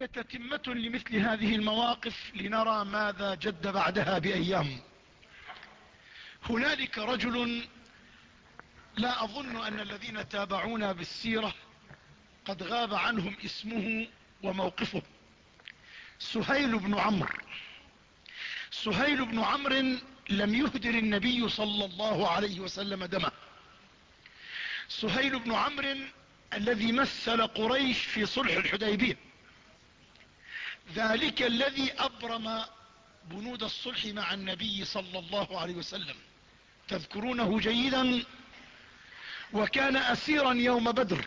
تتمة لمثل هذه المواقف لنرى ماذا جد بعدها بأيام. هنالك رجل لا أظن أن الذين تابعونا بالسيرة قد غاب عنهم اسمه وموقفه. سهيل بن عمرو. سهيل بن عمرو لم يهدر النبي صلى الله عليه وسلم دمه. سهيل بن عمرو الذي مثل قريش في صلح الحديبية. ذلك الذي أبرم بنود الصلح مع النبي صلى الله عليه وسلم. تذكرونه جيدا؟ وكان أسيرا يوم بدر.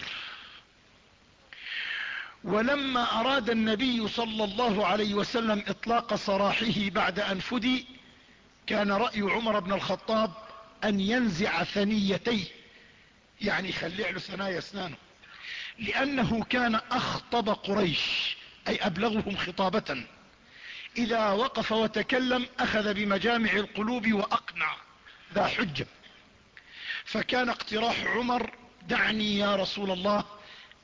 ولما أراد النبي صلى الله عليه وسلم إطلاق سراحه بعد أن فدي كان رأي عمر بن الخطاب أن ينزع ثنيتيه. يعني يخلع له ثنايا أسنانه. لأنه كان أخطب قريش. أي أبلغهم خطابة. إذا وقف وتكلم أخذ بمجامع القلوب وأقنع ذا حجة. فكان اقتراح عمر دعني يا رسول الله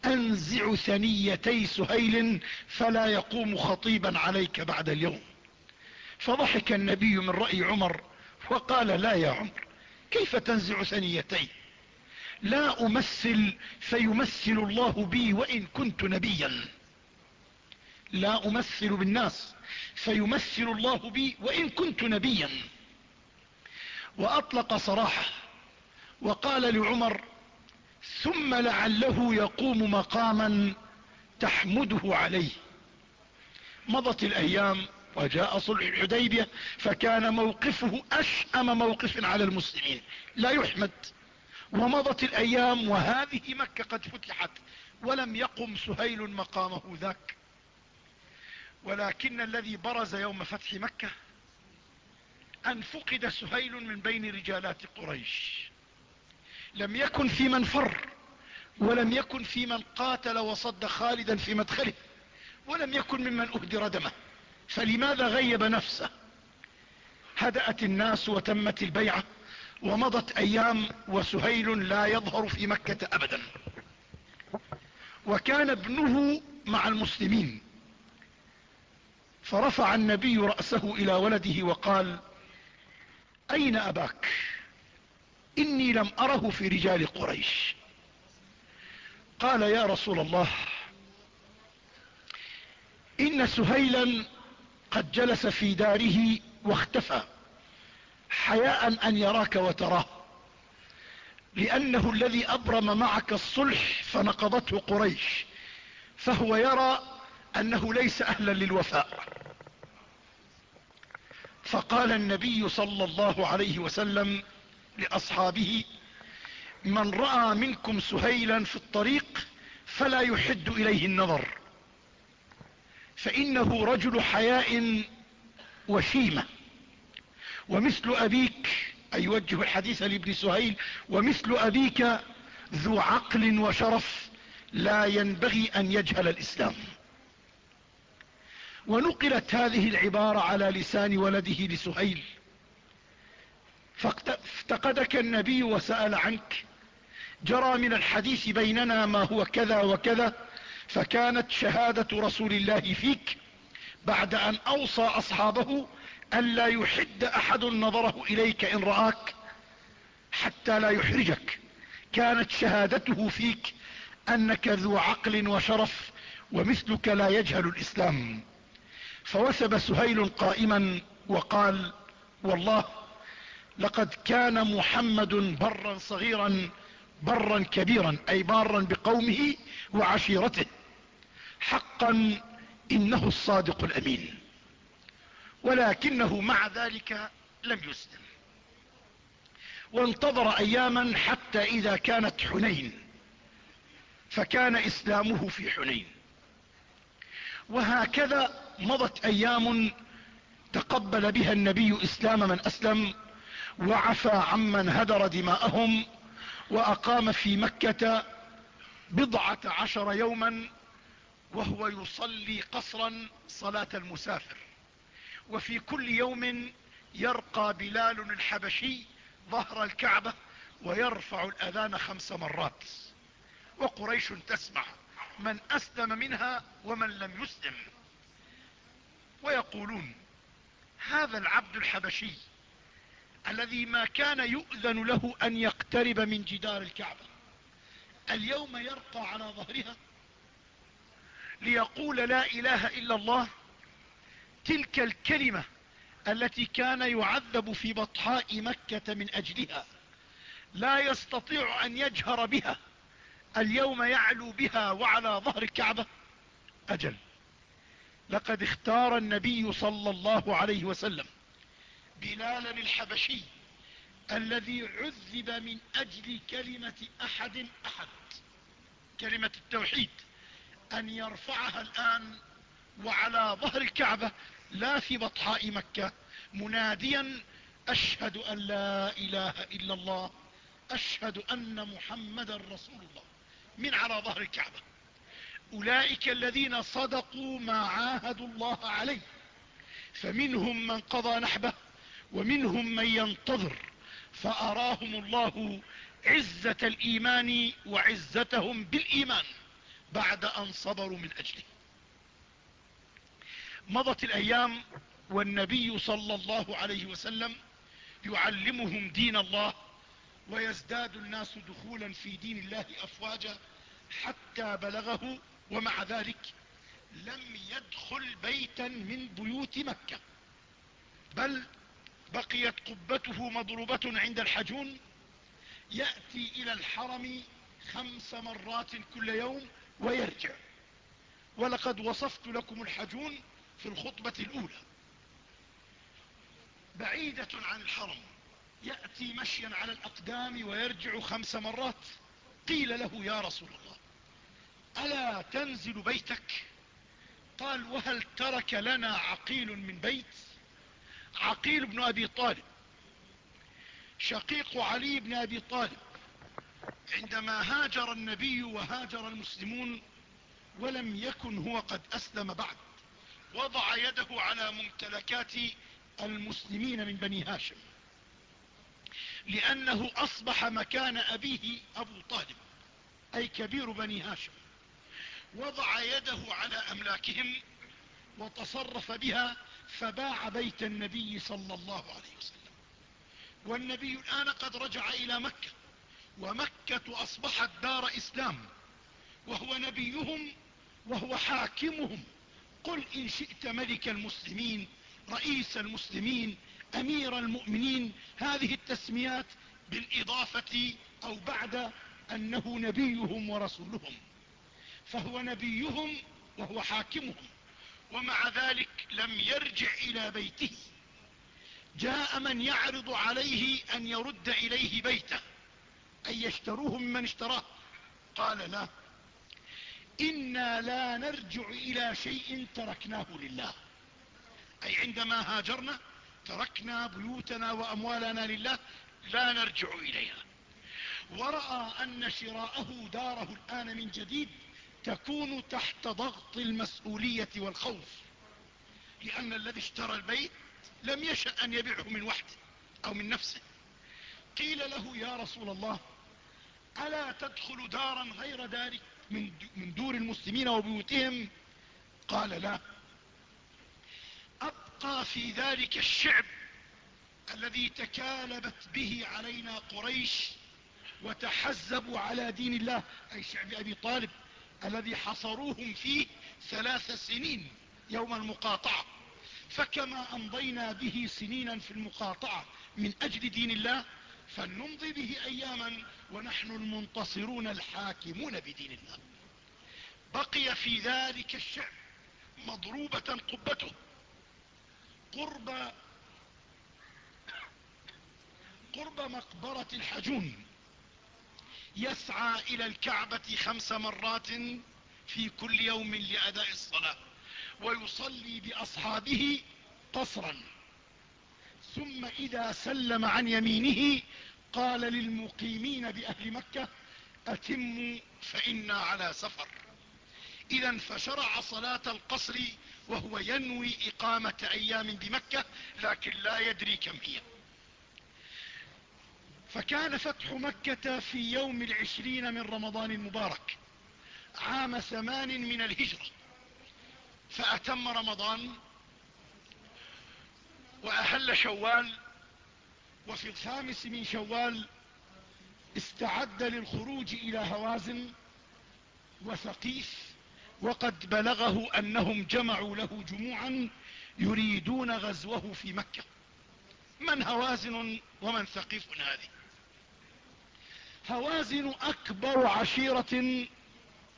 أنزع ثنيتي سهيل فلا يقوم خطيبا عليك بعد اليوم. فضحك النبي من رأي عمر وقال لا يا عمر كيف تنزع ثنيتي؟ لا أمثل فيمثل الله بي وإن كنت نبيا. لا أمثل بالناس فيمثل الله بي وإن كنت نبيا. وأطلق صراحة وقال لعمر ثم لعله يقوم مقاما تحمده عليه. مضت الأيام وجاء صلح الحديبية فكان موقفه أشأم موقف على المسلمين. لا يحمد. ومضت الأيام وهذه مكة قد فتحت ولم يقم سهيل مقامه ذاك. ولكن الذي برز يوم فتح مكة أن فقد سهيل من بين رجالات قريش. لم يكن في من فر ولم يكن في من قاتل وصد خالدا في مدخله ولم يكن ممن أهدر دمه. فلماذا غيب نفسه؟ هدأت الناس وتمت البيعة ومضت أيام وسهيل لا يظهر في مكة أبدا. وكان ابنه مع المسلمين. فرفع النبي رأسه إلى ولده وقال أين أباك؟ إني لم أره في رجال قريش. قال يا رسول الله إن سهيلا قد جلس في داره واختفى حياء أن يراك وتراه لأنه الذي أبرم معك الصلح فنقضته قريش فهو يرى أنه ليس أهلا للوفاء. فقال النبي صلى الله عليه وسلم لأصحابه من رأى منكم سهيلا في الطريق فلا يحد إليه النظر فإنه رجل حياء وشيمة. ومثل أبيك أي يوجه الحديث لابن سهيل ومثل أبيك ذو عقل وشرف لا ينبغي أن يجهل الإسلام. ونقلت هذه العبارة على لسان ولده لسهيل. فافتقدك النبي وسأل عنك جرى من الحديث بيننا ما هو كذا وكذا فكانت شهادة رسول الله فيك بعد أن أوصى أصحابه أن لا يحد أحد نظره إليك إن رآك حتى لا يحرجك. كانت شهادته فيك أنك ذو عقل وشرف ومثلك لا يجهل الإسلام. فوثب سهيل قائما وقال والله لقد كان محمد برا صغيرا برا كبيرا أي بارا بقومه وعشيرته. حقا إنه الصادق الأمين ولكنه مع ذلك لم يسلم. وانتظر أياما حتى إذا كانت حنين فكان إسلامه في حنين. وهكذا مضت أيام تقبل بها النبي إسلام من أسلم وعفى عمن هدر دماءهم وأقام في مكة بضعة عشر يوما وهو يصلي قصرا صلاة المسافر. وفي كل يوم يرقى بلال الحبشي ظهر الكعبة ويرفع الأذان خمس مرات. وقريش تسمع من أسلم منها ومن لم يسلم. ويقولون هذا العبد الحبشي الذي ما كان يؤذن له أن يقترب من جدار الكعبة اليوم يرقى على ظهرها ليقول لا إله إلا الله تلك الكلمة التي كان يعذب في بطحاء مكة من أجلها لا يستطيع أن يجهر بها اليوم يعلو بها وعلى ظهر الكعبة أجل. لقد اختار النبي صلى الله عليه وسلم بلالا الحبشي الذي عذب من أجل كلمة أحد أحد كلمة التوحيد أن يرفعها الآن وعلى ظهر الكعبة لا في بطحاء مكة مناديا أشهد أن لا إله إلا الله أشهد أن محمدا رسول الله من على ظهر الكعبة. أولئك الذين صدقوا ما عاهدوا الله عليه. فمنهم من قضى نحبه ومنهم من ينتظر فأراهم الله عزة الإيمان وعزتهم بالإيمان بعد أن صبروا من أجله. مضت الأيام والنبي صلى الله عليه وسلم يعلمهم دين الله ويزداد الناس دخولا في دين الله افواجا حتى بلغه ومع ذلك لم يدخل بيتا من بيوت مكة. بل بقيت قبته مضروبة عند الحجون. يأتي إلى الحرم خمس مرات كل يوم ويرجع. ولقد وصفت لكم الحجون في الخطبة الأولى. بعيدة عن الحرم يأتي مشيا على الأقدام ويرجع خمس مرات. قيل له يا رسول الله ألا تنزل بيتك؟ قال وهل ترك لنا عقيل من بيت؟ عقيل بن أبي طالب. شقيق علي بن أبي طالب. عندما هاجر النبي وهاجر المسلمون ولم يكن هو قد أسلم بعد وضع يده على ممتلكات المسلمين من بني هاشم لأنه أصبح مكان أبيه أبو طالب أي كبير بني هاشم. وضع يده على أملاكهم وتصرف بها فباع بيت النبي صلى الله عليه وسلم. والنبي الآن قد رجع إلى مكة ومكة أصبحت دار إسلام وهو نبيهم وهو حاكمهم. قل إن شئت ملك المسلمين رئيس المسلمين أمير المؤمنين هذه التسميات بالإضافة أو بعد أنه نبيهم ورسولهم. فهو نبيهم وهو حاكمهم ومع ذلك لم يرجع إلى بيته. جاء من يعرض عليه أن يرد إليه بيته ان يشتروه ممن اشتراه. قال لا إنا لا نرجع إلى شيء تركناه لله. أي عندما هاجرنا تركنا بيوتنا وأموالنا لله لا نرجع إليها. ورأى أن شراءه داره الآن من جديد تكون تحت ضغط المسؤولية والخوف لأن الذي اشترى البيت لم يشأ أن يبيعه من وحده أو من نفسه. قيل له يا رسول الله ألا تدخل دارا غير دارك من دور المسلمين وبيوتهم؟ قال لا أبقى في ذلك الشعب الذي تكالبت به علينا قريش وتحزبوا على دين الله. أي شعب أبي طالب. الذي حصروهم فيه ثلاث سنين يوم المقاطعة. فكما أمضينا به سنينا في المقاطعة من أجل دين الله فلنمضي به أياما ونحن المنتصرون الحاكمون بدين الله. بقي في ذلك الشعب مضروبة قبته. قرب قرب مقبرة الحجون. يسعى إلى الكعبة خمس مرات في كل يوم لأداء الصلاة ويصلي بأصحابه قصرا. ثم إذا سلم عن يمينه قال للمقيمين بأهل مكة أتموا فإنا على سفر. اذا فشرع صلاة القصر وهو ينوي إقامة أيام بمكة لكن لا يدري كم هي. فكان فتح مكة في يوم العشرين من رمضان المبارك عام ثمان من الهجرة. فأتم رمضان وأهل شوال وفي الخامس من شوال استعد للخروج إلى هوازن وثقيف وقد بلغه أنهم جمعوا له جموعا يريدون غزوه في مكة. من هوازن ومن ثقيف هذه؟ هوازن أكبر عشيرة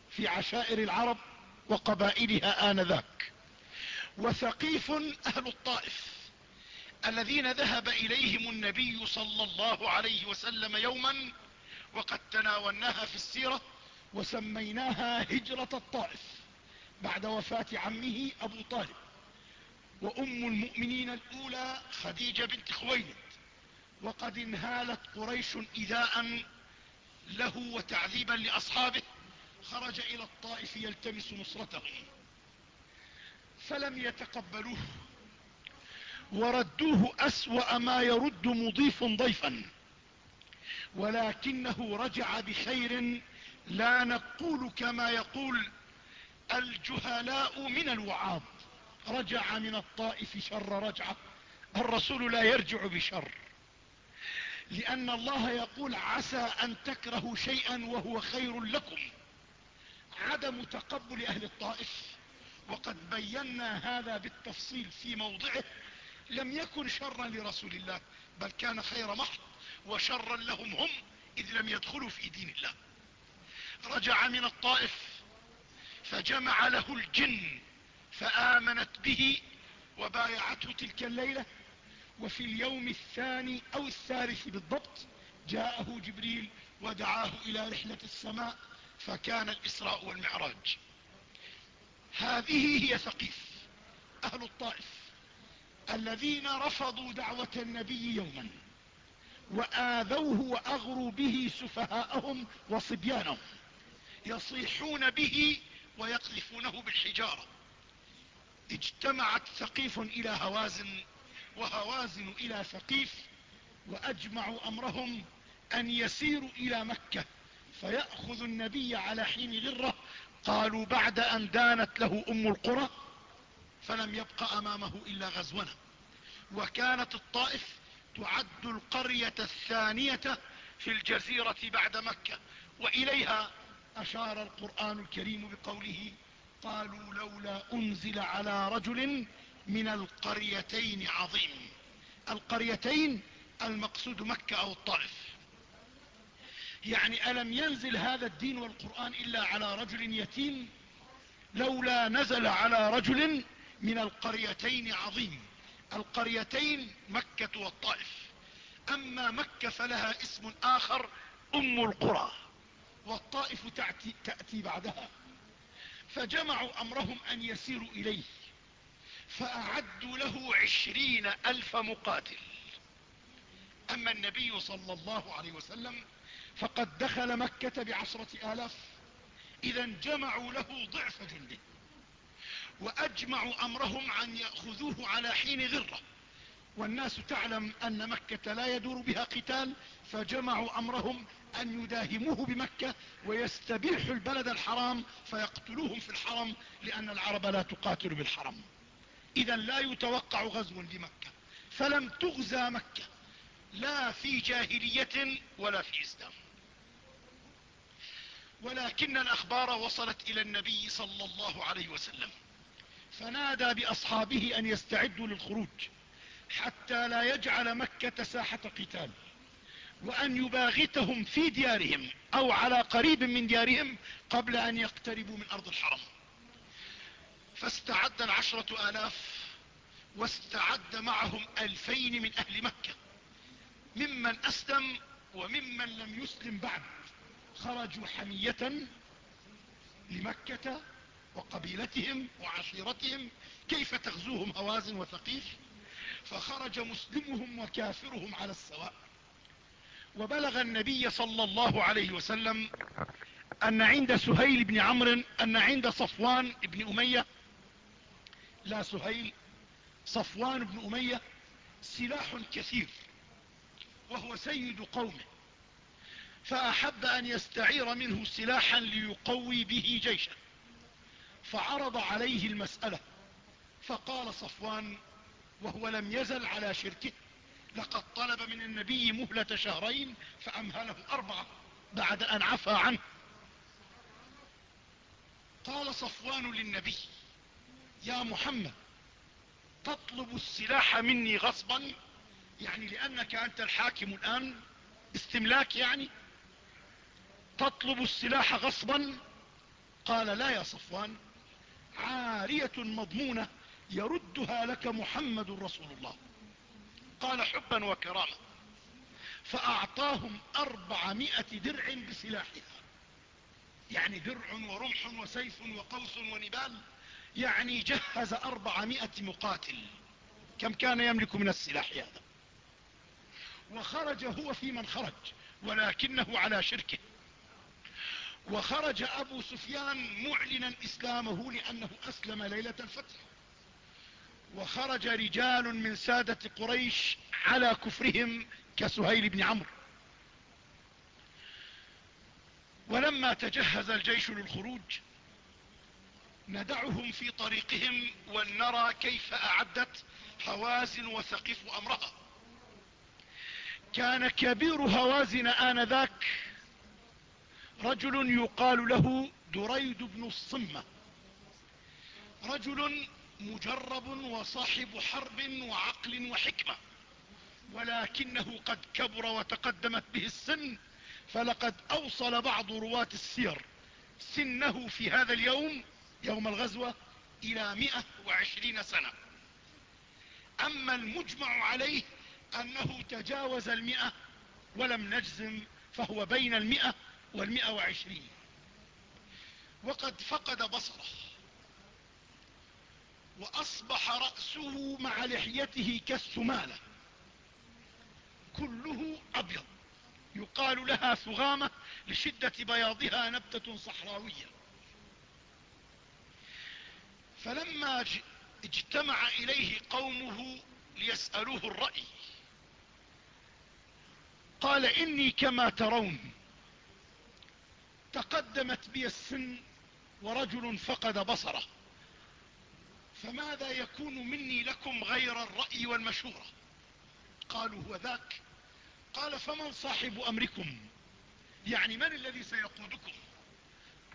في عشائر العرب وقبائلها آنذاك. وثقيف أهل الطائف الذين ذهب إليهم النبي صلى الله عليه وسلم يوما وقد تناولناها في السيرة وسميناها هجرة الطائف بعد وفاة عمه أبو طالب وأم المؤمنين الأولى خديجة بنت خويلد. وقد انهالت قريش إذاء له وتعذيبا لأصحابه خرج إلى الطائف يلتمس نصرتهم فلم يتقبلوه وردوه أسوأ ما يرد مضيف ضيفا. ولكنه رجع بخير لا نقول كما يقول الجهلاء من الوعاظ. رجع من الطائف شر رجعة الرسول لا يرجع بشر. لأن الله يقول عسى أن تكرهوا شيئا وهو خير لكم. عدم تقبل أهل الطائف. وقد بينا هذا بالتفصيل في موضعه. لم يكن شرا لرسول الله بل كان خير محض وشرا لهم هم إذ لم يدخلوا في دين الله. رجع من الطائف فجمع له الجن فآمنت به وبايعته تلك الليلة وفي اليوم الثاني أو الثالث بالضبط جاءه جبريل ودعاه إلى رحلة السماء فكان الإسراء والمعراج. هذه هي ثقيف أهل الطائف الذين رفضوا دعوة النبي يوما وآذوه وأغروا به سفهاءهم وصبيانهم يصيحون به ويقذفونه بالحجارة. اجتمعت ثقيف إلى هوازن وهوازن إلى ثقيف وأجمعوا أمرهم أن يسيروا إلى مكة فيأخذ النبي على حين غرة. قالوا بعد أن دانت له أم القرى فلم يبق أمامه إلا غزونا. وكانت الطائف تعد القرية الثانية في الجزيرة بعد مكة. وإليها أشار القرآن الكريم بقوله قالوا لولا أنزل على رجل من القريتين عظيم. القريتين المقصود مكة أو الطائف. يعني ألم ينزل هذا الدين والقرآن إلا على رجل يتيم؟ لولا نزل على رجل من القريتين عظيم. القريتين مكة والطائف. أما مكة فلها اسم آخر أم القرى. والطائف تأتي, تأتي بعدها. فجمعوا أمرهم أن يسيروا إليه. فأعدوا له عشرين ألف مقاتل. أما النبي صلى الله عليه وسلم فقد دخل مكة بعشرة آلاف. إذا جمعوا له ضعف جنده. وأجمعوا أمرهم أن يأخذوه على حين غرة. والناس تعلم أن مكة لا يدور بها قتال فجمعوا أمرهم أن يداهموه بمكة ويستبيحوا البلد الحرام فيقتلوهم في الحرم لأن العرب لا تقاتل بالحرم. إذا لا يتوقع غزو لمكة. فلم تغزى مكة. لا في جاهلية ولا في إسلام. ولكن الأخبار وصلت إلى النبي صلى الله عليه وسلم. فنادى بأصحابه أن يستعدوا للخروج حتى لا يجعل مكة ساحة قتال وأن يباغتهم في ديارهم أو على قريب من ديارهم قبل أن يقتربوا من أرض الحرم. فاستعد العشرة آلاف واستعد معهم ألفين من أهل مكة. ممن أسلم وممن لم يسلم بعد. خرجوا حمية لمكة وقبيلتهم وعشيرتهم. كيف تغزوهم هوازن وثقيف؟ فخرج مسلمهم وكافرهم على السواء. وبلغ النبي صلى الله عليه وسلم أن عند سهيل بن عمرو أن عند صفوان بن أمية لا سهيل صفوان بن أمية سلاح كثير وهو سيد قومه فأحب أن يستعير منه سلاحا ليقوي به جيشه فعرض عليه المسألة فقال صفوان وهو لم يزل على شركه لقد طلب من النبي مهلة شهرين فأمهله أربعة بعد أن عفى عنه. قال صفوان للنبي يا محمد تطلب السلاح مني غصبا؟ يعني لأنك أنت الحاكم الآن استملاك يعني؟ تطلب السلاح غصبا؟ قال لا يا صفوان عارية مضمونة يردها لك محمد رسول الله. قال حبا وكرامة فأعطاهم أربعمائة درع بسلاحها. يعني درع ورمح وسيف وقوس ونبال؟ يعني جهز أربعمائة مقاتل. كم كان يملك من السلاح هذا؟ وخرج هو في من خرج ولكنه على شركه. وخرج أبو سفيان معلنا إسلامه لأنه أسلم ليلة الفتح. وخرج رجال من سادة قريش على كفرهم كسهيل بن عمرو. ولما تجهز الجيش للخروج ندعهم في طريقهم ولنرى كيف أعدت هوازن وثقيف أمرها. كان كبير هوازن آنذاك رجل يقال له دريد بن الصمة. رجل مجرب وصاحب حرب وعقل وحكمة ولكنه قد كبر وتقدمت به السن فلقد أوصل بعض رواة السير. سنه في هذا اليوم يوم الغزوة إلى م وعشرين سنة. أما المجمع عليه أنه تجاوز المئة ولم نجزم فهو بين المئة والمئة وعشرين. وقد فقد بصره وأصبح رأسه مع لحيته كالسمالة. كله أبيض يقال لها ثغامة لشدة بياضها نبتة صحراوية. فلما اجتمع إليه قومه ليسألوه الرأي. قال إني كما ترون تقدمت بي السن ورجل فقد بصره. فماذا يكون مني لكم غير الرأي والمشورة؟ قالوا هو ذاك. قال فمن صاحب أمركم؟ يعني من الذي سيقودكم؟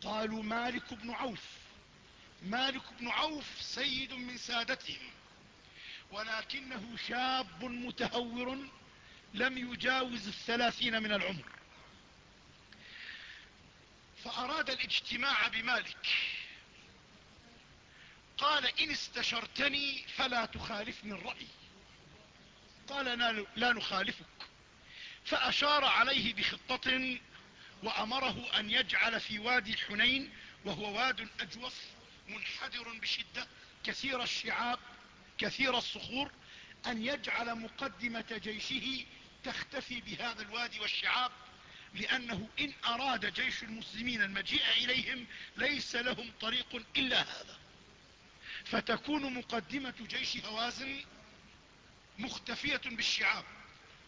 قالوا مالك بن عوف. مالك بن عوف سيد من سادتهم ولكنه شاب متهور لم يجاوز الثلاثين من العمر. فأراد الاجتماع بمالك. قال إن استشرتني فلا تخالفني الرأي. قال لا نخالفك. فأشار عليه بخطة وأمره أن يجعل في وادي حنين وهو واد أجوف منحدر بشدة. كثير الشعاب كثير الصخور أن يجعل مقدمة جيشه تختفي بهذا الوادي والشعاب لأنه إن أراد جيش المسلمين المجيء إليهم ليس لهم طريق إلا هذا. فتكون مقدمة جيش هوازن مختفية بالشعاب.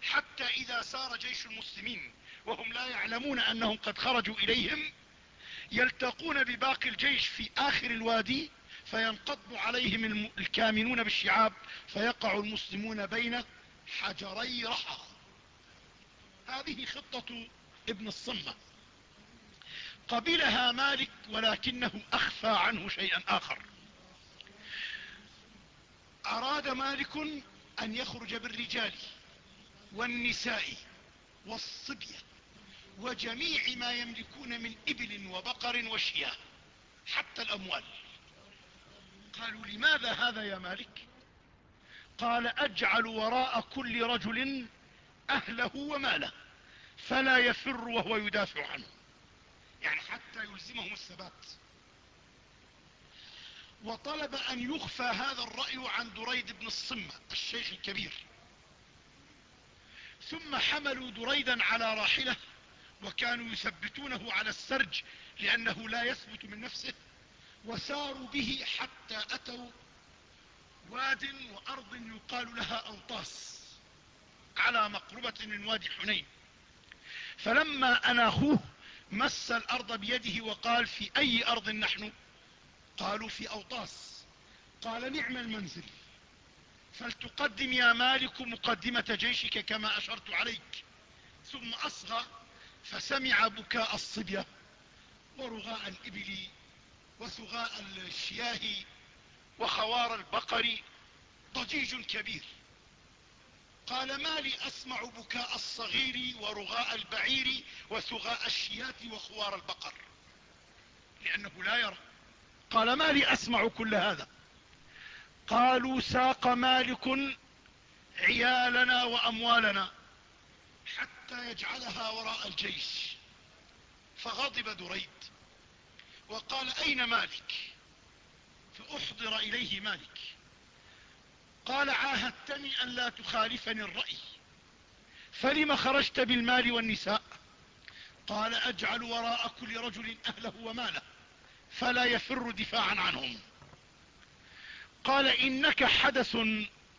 حتى إذا سار جيش المسلمين وهم لا يعلمون أنهم قد خرجوا إليهم يلتقون بباقي الجيش في آخر الوادي فينقض عليهم الكامنون بالشعاب فيقع المسلمون بين حجري رحى. هذه خطة ابن الصمة. قبلها مالك ولكنه أخفى عنه شيئا آخر. أراد مالك أن يخرج بالرجال والنساء والصبية وجميع ما يملكون من إبل وبقر وشياه حتى الأموال. قالوا لماذا هذا يا مالك؟ قال أجعل وراء كل رجل أهله وماله فلا يفر وهو يدافع عنه. يعني حتى يلزمهم الثبات. وطلب أن يخفى هذا الرأي عن دريد بن الصمة الشيخ الكبير. ثم حملوا دريدا على راحلة وكانوا يثبتونه على السرج لأنه لا يثبت من نفسه وساروا به حتى أتوا واد وأرض يقال لها أوطاس على مقربة من وادي حنين. فلما اناخوه مس الأرض بيده وقال في أي أرض نحن؟ قالوا في أوطاس. قال نعم المنزل. فلتقدم يا مالك مقدمة جيشك كما أشرت عليك. ثم أصغى فسمع بكاء الصبية ورغاء الإبل وثغاء الشياه وخوار البقر ضجيج كبير. قال ما لي أسمع بكاء الصغير ورغاء البعير وثغاء الشياة وخوار البقر؟ لأنه لا يرى. قال ما لي أسمع كل هذا؟ قالوا ساق مالك عيالنا وأموالنا. حتى يجعلها وراء الجيش. فغضب دريد وقال أين مالك? فأحضر إليه مالك. قال عاهدتني أن لا تخالفني الرأي. فلم خرجت بالمال والنساء؟ قال أجعل وراء كل رجل أهله وماله فلا يفر دفاعا عنهم. قال إنك حدث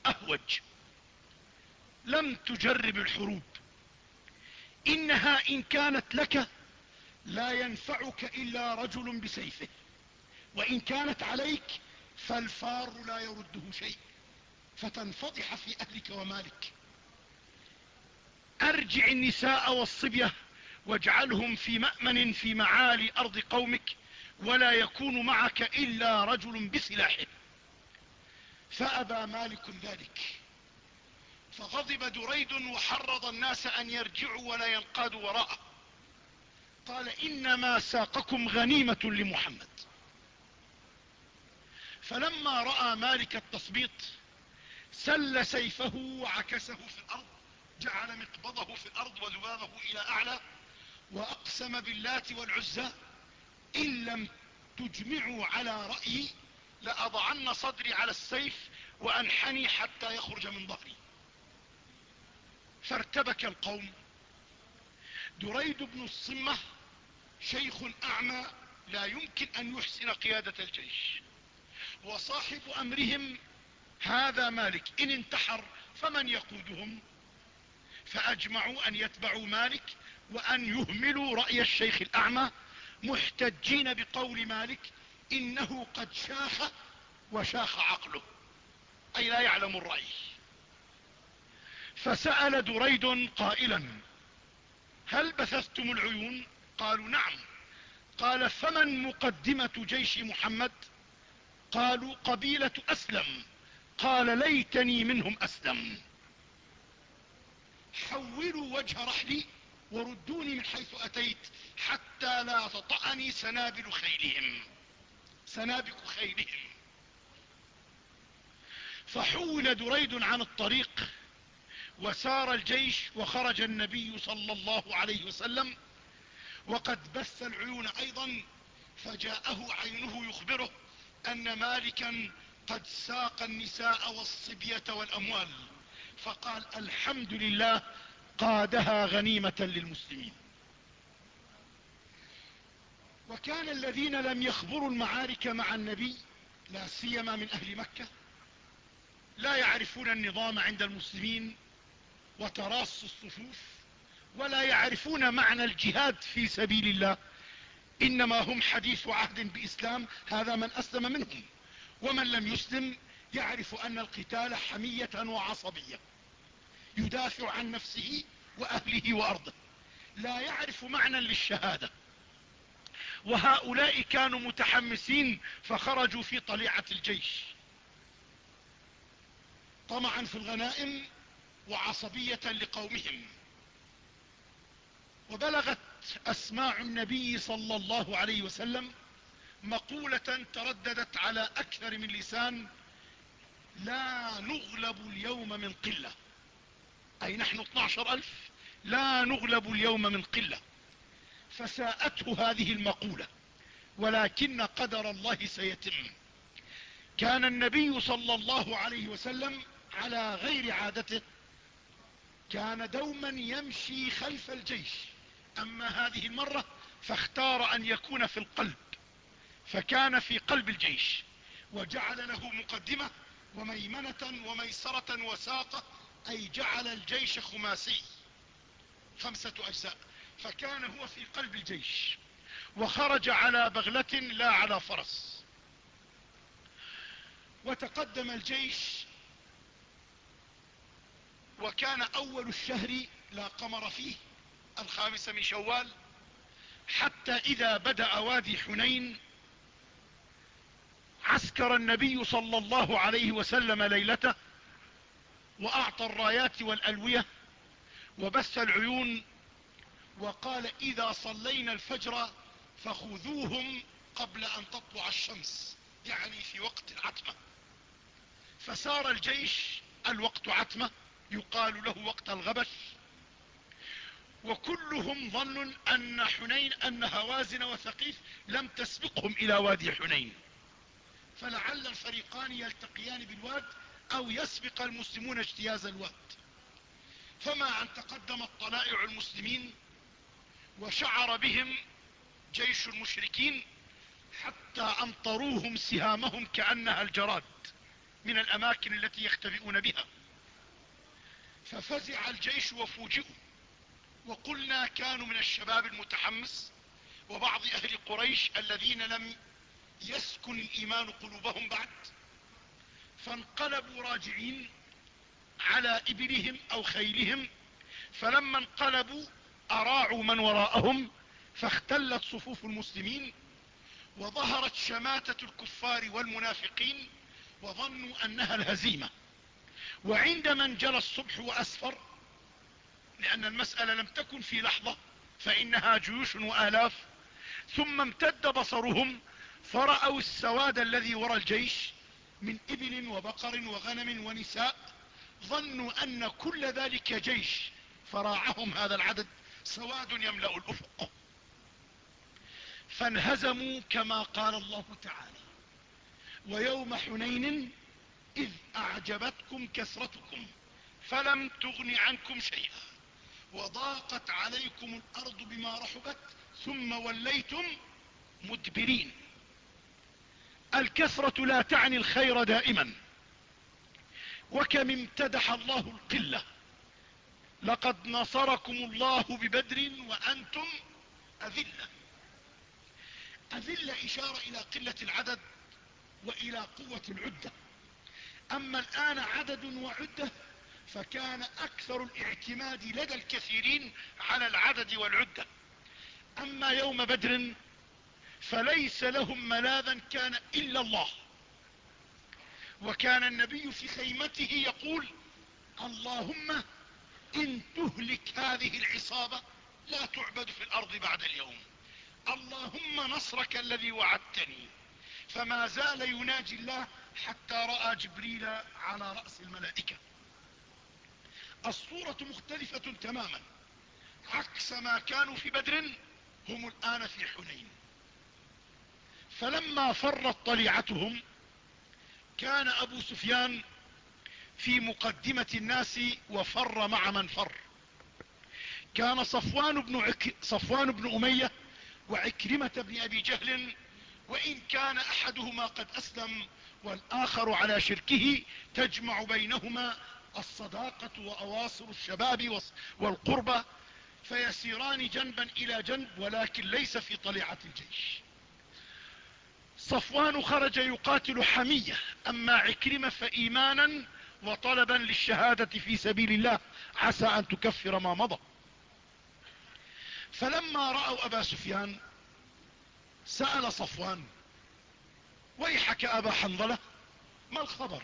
أهوج. لم تجرب الحروب. إنها إن كانت لك لا ينفعك إلا رجل بسيفه. وإن كانت عليك فالفار لا يرده شيء. فتنفضح في أهلك ومالك. أرجع النساء والصبية واجعلهم في مأمن في معالي أرض قومك ولا يكون معك إلا رجل بسلاحه فأبى مالك ذلك. فغضب دريد وحرض الناس أن يرجعوا ولا ينقادوا وراءه. قال إنما ساقكم غنيمة لمحمد. فلما رأى مالك التثبيط سل سيفه وعكسه في الأرض جعل مقبضه في الأرض وذبابه إلى أعلى وأقسم باللات والعزى إن لم تجمعوا على رأيي لأضعن صدري على السيف وأنحني حتى يخرج من ظهري. فارتبك القوم. دريد بن الصمة شيخ أعمى لا يمكن أن يحسن قيادة الجيش. وصاحب أمرهم هذا مالك إن انتحر فمن يقودهم؟ فأجمعوا أن يتبعوا مالك وأن يهملوا رأي الشيخ الأعمى محتجين بقول مالك إنه قد شاخ وشاخ عقله أي لا يعلم الرأي. فسأل دريد قائلا هل بثثتم العيون؟ قالوا نعم. قال فمن مقدمة جيش محمد؟ قالوا قبيلة أسلم. قال ليتني منهم أسلم. حولوا وجه رحلي وردوني من حيث أتيت حتى لا تطأني سنابل خيلهم. سنابك خيلهم. فحول دريد عن الطريق وسار الجيش وخرج النبي صلى الله عليه وسلم وقد بث العيون أيضا فجاءه عينه يخبره أن مالكا قد ساق النساء والصبية والأموال فقال الحمد لله قادها غنيمة للمسلمين. وكان الذين لم يخبروا المعارك مع النبي لا سيما من أهل مكة لا يعرفون النظام عند المسلمين وتراص الصفوف ولا يعرفون معنى الجهاد في سبيل الله. إنما هم حديث عهد بإسلام هذا من أسلم منهم ومن لم يسلم يعرف أن القتال حمية وعصبية يدافع عن نفسه وأهله وأرضه. لا يعرف معنى للشهادة. وهؤلاء كانوا متحمسين فخرجوا في طليعة الجيش. طمعا في الغنائم وعصبية لقومهم. وبلغت أسماع النبي صلى الله عليه وسلم مقولة ترددت على أكثر من لسان لا نغلب اليوم من قلة. أي نحن 12 ألف لا نغلب اليوم من قلة. فساءته هذه المقولة ولكن قدر الله سيتم. كان النبي صلى الله عليه وسلم على غير عادته كان دوما يمشي خلف الجيش. أما هذه المرة فاختار أن يكون في القلب فكان في قلب الجيش وجعل له مقدمة وميمنة وميسرة وساقة أي جعل الجيش خماسي خمسة أجزاء فكان هو في قلب الجيش وخرج على بغلة لا على فرس. وتقدم الجيش وكان أول الشهر لا قمر فيه الخامس من شوال حتى إذا بدأ وادي حنين عسكر النبي صلى الله عليه وسلم ليلته وأعطى الرايات والألوية وبث العيون وقال إذا صلينا الفجر فخذوهم قبل أن تطلع الشمس يعني في وقت العتمة فسار الجيش الوقت عتمة يقال له وقت الغبش. وكلهم ظن أن حنين أن هوازن وثقيف لم تسبقهم إلى وادي حنين. فلعل الفريقان يلتقيان بالواد أو يسبق المسلمون اجتياز الواد. فما أن تقدمت طلائع المسلمين وشعر بهم جيش المشركين حتى أمطروهم سهامهم كأنها الجراد من الأماكن التي يختبئون بها. ففزع الجيش وفوجئوا. وقلنا كانوا من الشباب المتحمس وبعض أهل قريش الذين لم يسكن الايمان قلوبهم بعد فانقلبوا راجعين على إبلهم أو خيلهم. فلما انقلبوا أراعوا من وراءهم فاختلت صفوف المسلمين وظهرت شماتة الكفار والمنافقين وظنوا أنها الهزيمة. وعندما انجلى الصبح وأسفر لأن المسألة لم تكن في لحظة فإنها جيوش وآلاف. ثم امتد بصرهم فرأوا السواد الذي وراء الجيش من إبل وبقر وغنم ونساء. ظنوا أن كل ذلك جيش فراعهم هذا العدد. سواد يملأ الأفق. فانهزموا كما قال الله تعالى. ويوم حنين إذ أعجبتكم كثرتكم فلم تغن عنكم شيئا وضاقت عليكم الأرض بما رحبت ثم وليتم مدبرين. الكثرة لا تعني الخير دائما. وكم امتدح الله القلة. لقد نصركم الله ببدر وأنتم أذلة. أذلة إشارة إلى قلة العدد وإلى قوة العدة. أما الان عدد وعدة فكان أكثر الاعتماد لدى الكثيرين على العدد والعدة. أما يوم بدر فليس لهم ملاذا كان إلا الله. وكان النبي في خيمته يقول اللهم إن تهلك هذه العصابة لا تعبد في الأرض بعد اليوم. اللهم نصرك الذي وعدتني. فما زال يناجي الله حتى رأى جبريل على رأس الملائكة. الصورة مختلفة تماما. عكس ما كانوا في بدر هم الآن في حنين. فلما فرت طليعتهم كان أبو سفيان في مقدمة الناس وفر مع من فر. كان صفوان بن, عك... صفوان بن أمية وعكرمة بن أبي جهل وإن كان أحدهما قد أسلم والآخر على شركه تجمع بينهما الصداقة وأواصر الشباب والقربة فيسيران جنبا إلى جنب ولكن ليس في طليعة الجيش. صفوان خرج يقاتل حمية أما عكرمة فإيمانا وطلبا للشهادة في سبيل الله عسى أن تكفر ما مضى. فلما رأوا أبا سفيان سأل صفوان ويحك أبا حنظلة. ما الخبر؟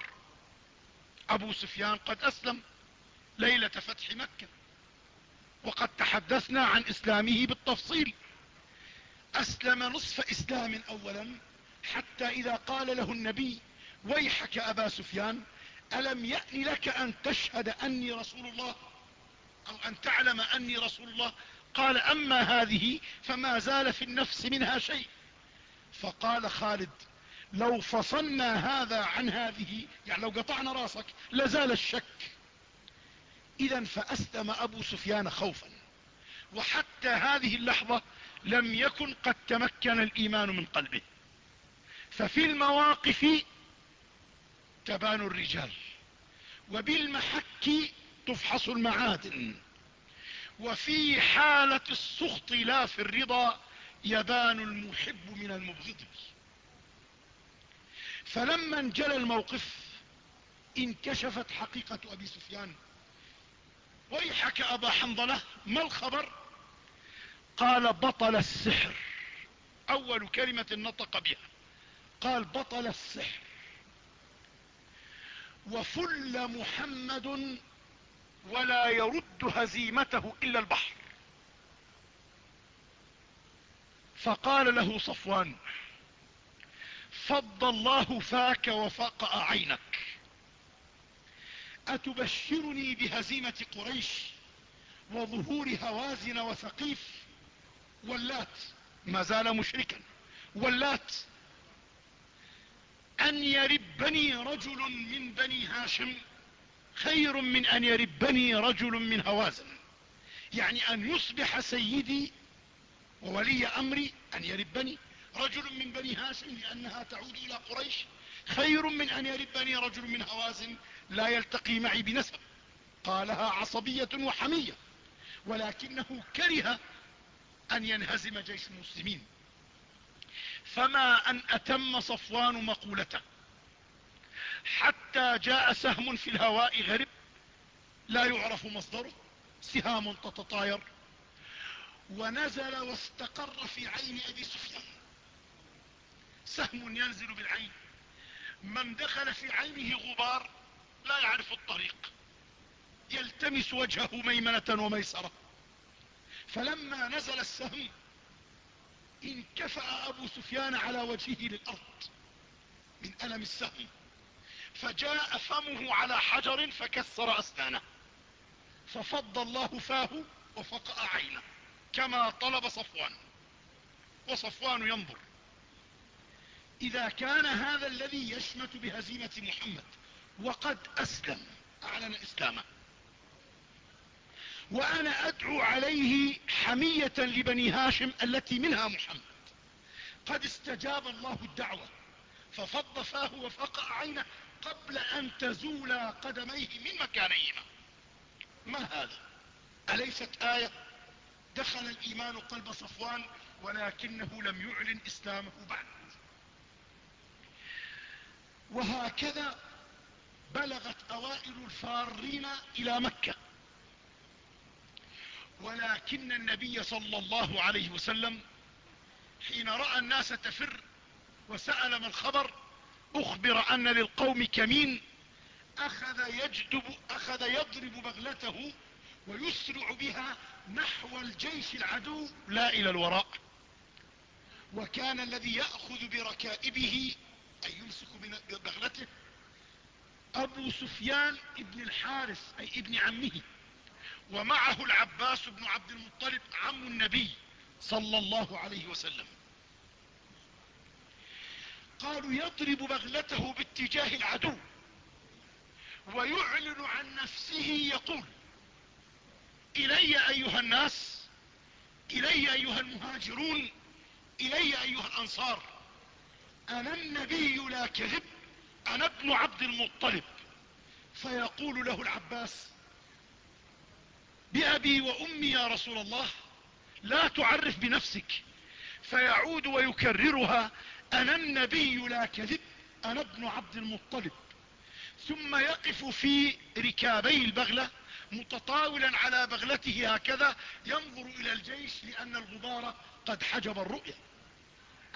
أبو سفيان قد أسلم ليلة فتح مكة وقد تحدثنا عن إسلامه بالتفصيل. أسلم نصف إسلام أولا حتى إذا قال له النبي ويحك أبا سفيان ألم يأن لك أن تشهد أني رسول الله؟ أو أن تعلم أني رسول الله؟ قال أما هذه فما زال في النفس منها شيء. فقال خالد لو فصلنا هذا عن هذه يعني لو قطعنا راسك لزال الشك. إذا فأسلم أبو سفيان خوفا وحتى هذه اللحظة لم يكن قد تمكن الإيمان من قلبه. ففي المواقف تبان الرجال وبالمحك تفحص المعادن وفي حالة السخط لا في الرضا يبان المحب من المبغض. فلما انجلى الموقف انكشفت حقيقة أبي سفيان. ويحك أبا حنظلة ما الخبر؟ قال بطل السحر. أول كلمة نطق بها. قال بطل السحر. وفل محمد ولا يرد هزيمته إلا البحر. فقال له صفوان فض الله فاك وفقأ عينك. أتبشرني بهزيمة قريش وظهور هوازن وثقيف؟ ولات ما زال مشركا. ولات أن يربني رجل من بني هاشم خير من أن يربني رجل من هوازن. يعني أن يصبح سيدي وولي أمري أن يربني. رجل من بني هاشم لأنها تعود إلى قريش خير من أن يربني رجل من هوازن لا يلتقي معي بنسب. قالها عصبية وحمية ولكنه كره أن ينهزم جيش المسلمين. فما أن أتم صفوان مقولته. حتى جاء سهم في الهواء غرب لا يعرف مصدره سهام تتطاير. ونزل واستقر في عين أبي سفيان. سهم ينزل بالعين. من دخل في عينه غبار لا يعرف الطريق. يلتمس وجهه ميمنة وميسرة. فلما نزل السهم انكفأ أبو سفيان على وجهه للأرض. من ألم السهم فجاء فمه على حجر فكسر أسنانه. ففض الله فاه وفقأ عينه كما طلب صفوان وصفوان ينظر. إذا كان هذا الذي يشمت بهزيمة محمد وقد أسلم أعلن إسلامه. وأنا أدعو عليه حمية لبني هاشم التي منها محمد. قد استجاب الله الدعوة ففض فاه وفقأ عينه قبل أن تزول قدميه من مكانيهما. ما هذا؟ أليست آية؟ دخل الإيمان قلب صفوان ولكنه لم يعلن إسلامه بعد. وهكذا بلغت اوائل الفارين إلى مكة. ولكن النبي صلى الله عليه وسلم حين رأى الناس تفر وسأل ما الخبر أخبر أن للقوم كمين أخذ يجدب أخذ يضرب بغلته ويسرع بها نحو الجيش العدو لا إلى الوراء. وكان الذي يأخذ بركائبه اي يمسك بغلته أبو سفيان ابن الحارث أي ابن عمه ومعه العباس بن عبد المطلب عم النبي صلى الله عليه وسلم. قالوا يضرب بغلته باتجاه العدو ويعلن عن نفسه يقول إلي أيها الناس إلي أيها المهاجرون إلي أيها الأنصار. أنا النبي لا كذب أنا ابن عبد المطلب. فيقول له العباس بأبي وأمي يا رسول الله لا تعرف بنفسك. فيعود ويكررها أنا النبي لا كذب أنا ابن عبد المطلب. ثم يقف في ركابي البغلة متطاولا على بغلته هكذا ينظر إلى الجيش لأن الغبار قد حجب الرؤية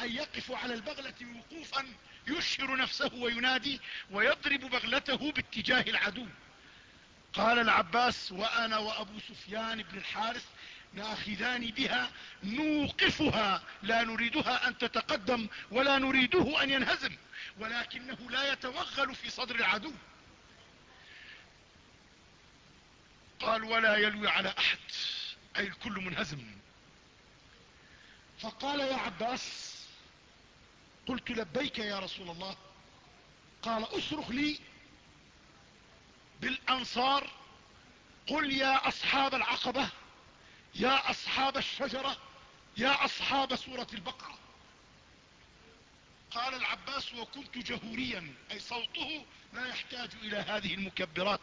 اي يقف على البغلة وقوفا يشهر نفسه وينادي ويضرب بغلته باتجاه العدو. قال العباس وأنا وأبو سفيان بن الحارث ناخذان بها نوقفها لا نريدها أن تتقدم ولا نريده أن ينهزم ولكنه لا يتوغل في صدر العدو. قال ولا يلوي على أحد أي الكل منهزم. فقال يا عباس قلت لبيك يا رسول الله قال أصرخ لي بالأنصار قل يا أصحاب العقبة يا أصحاب الشجرة يا أصحاب سورة البقرة. قال العباس وكنت جهوريا أي صوته لا يحتاج إلى هذه المكبرات.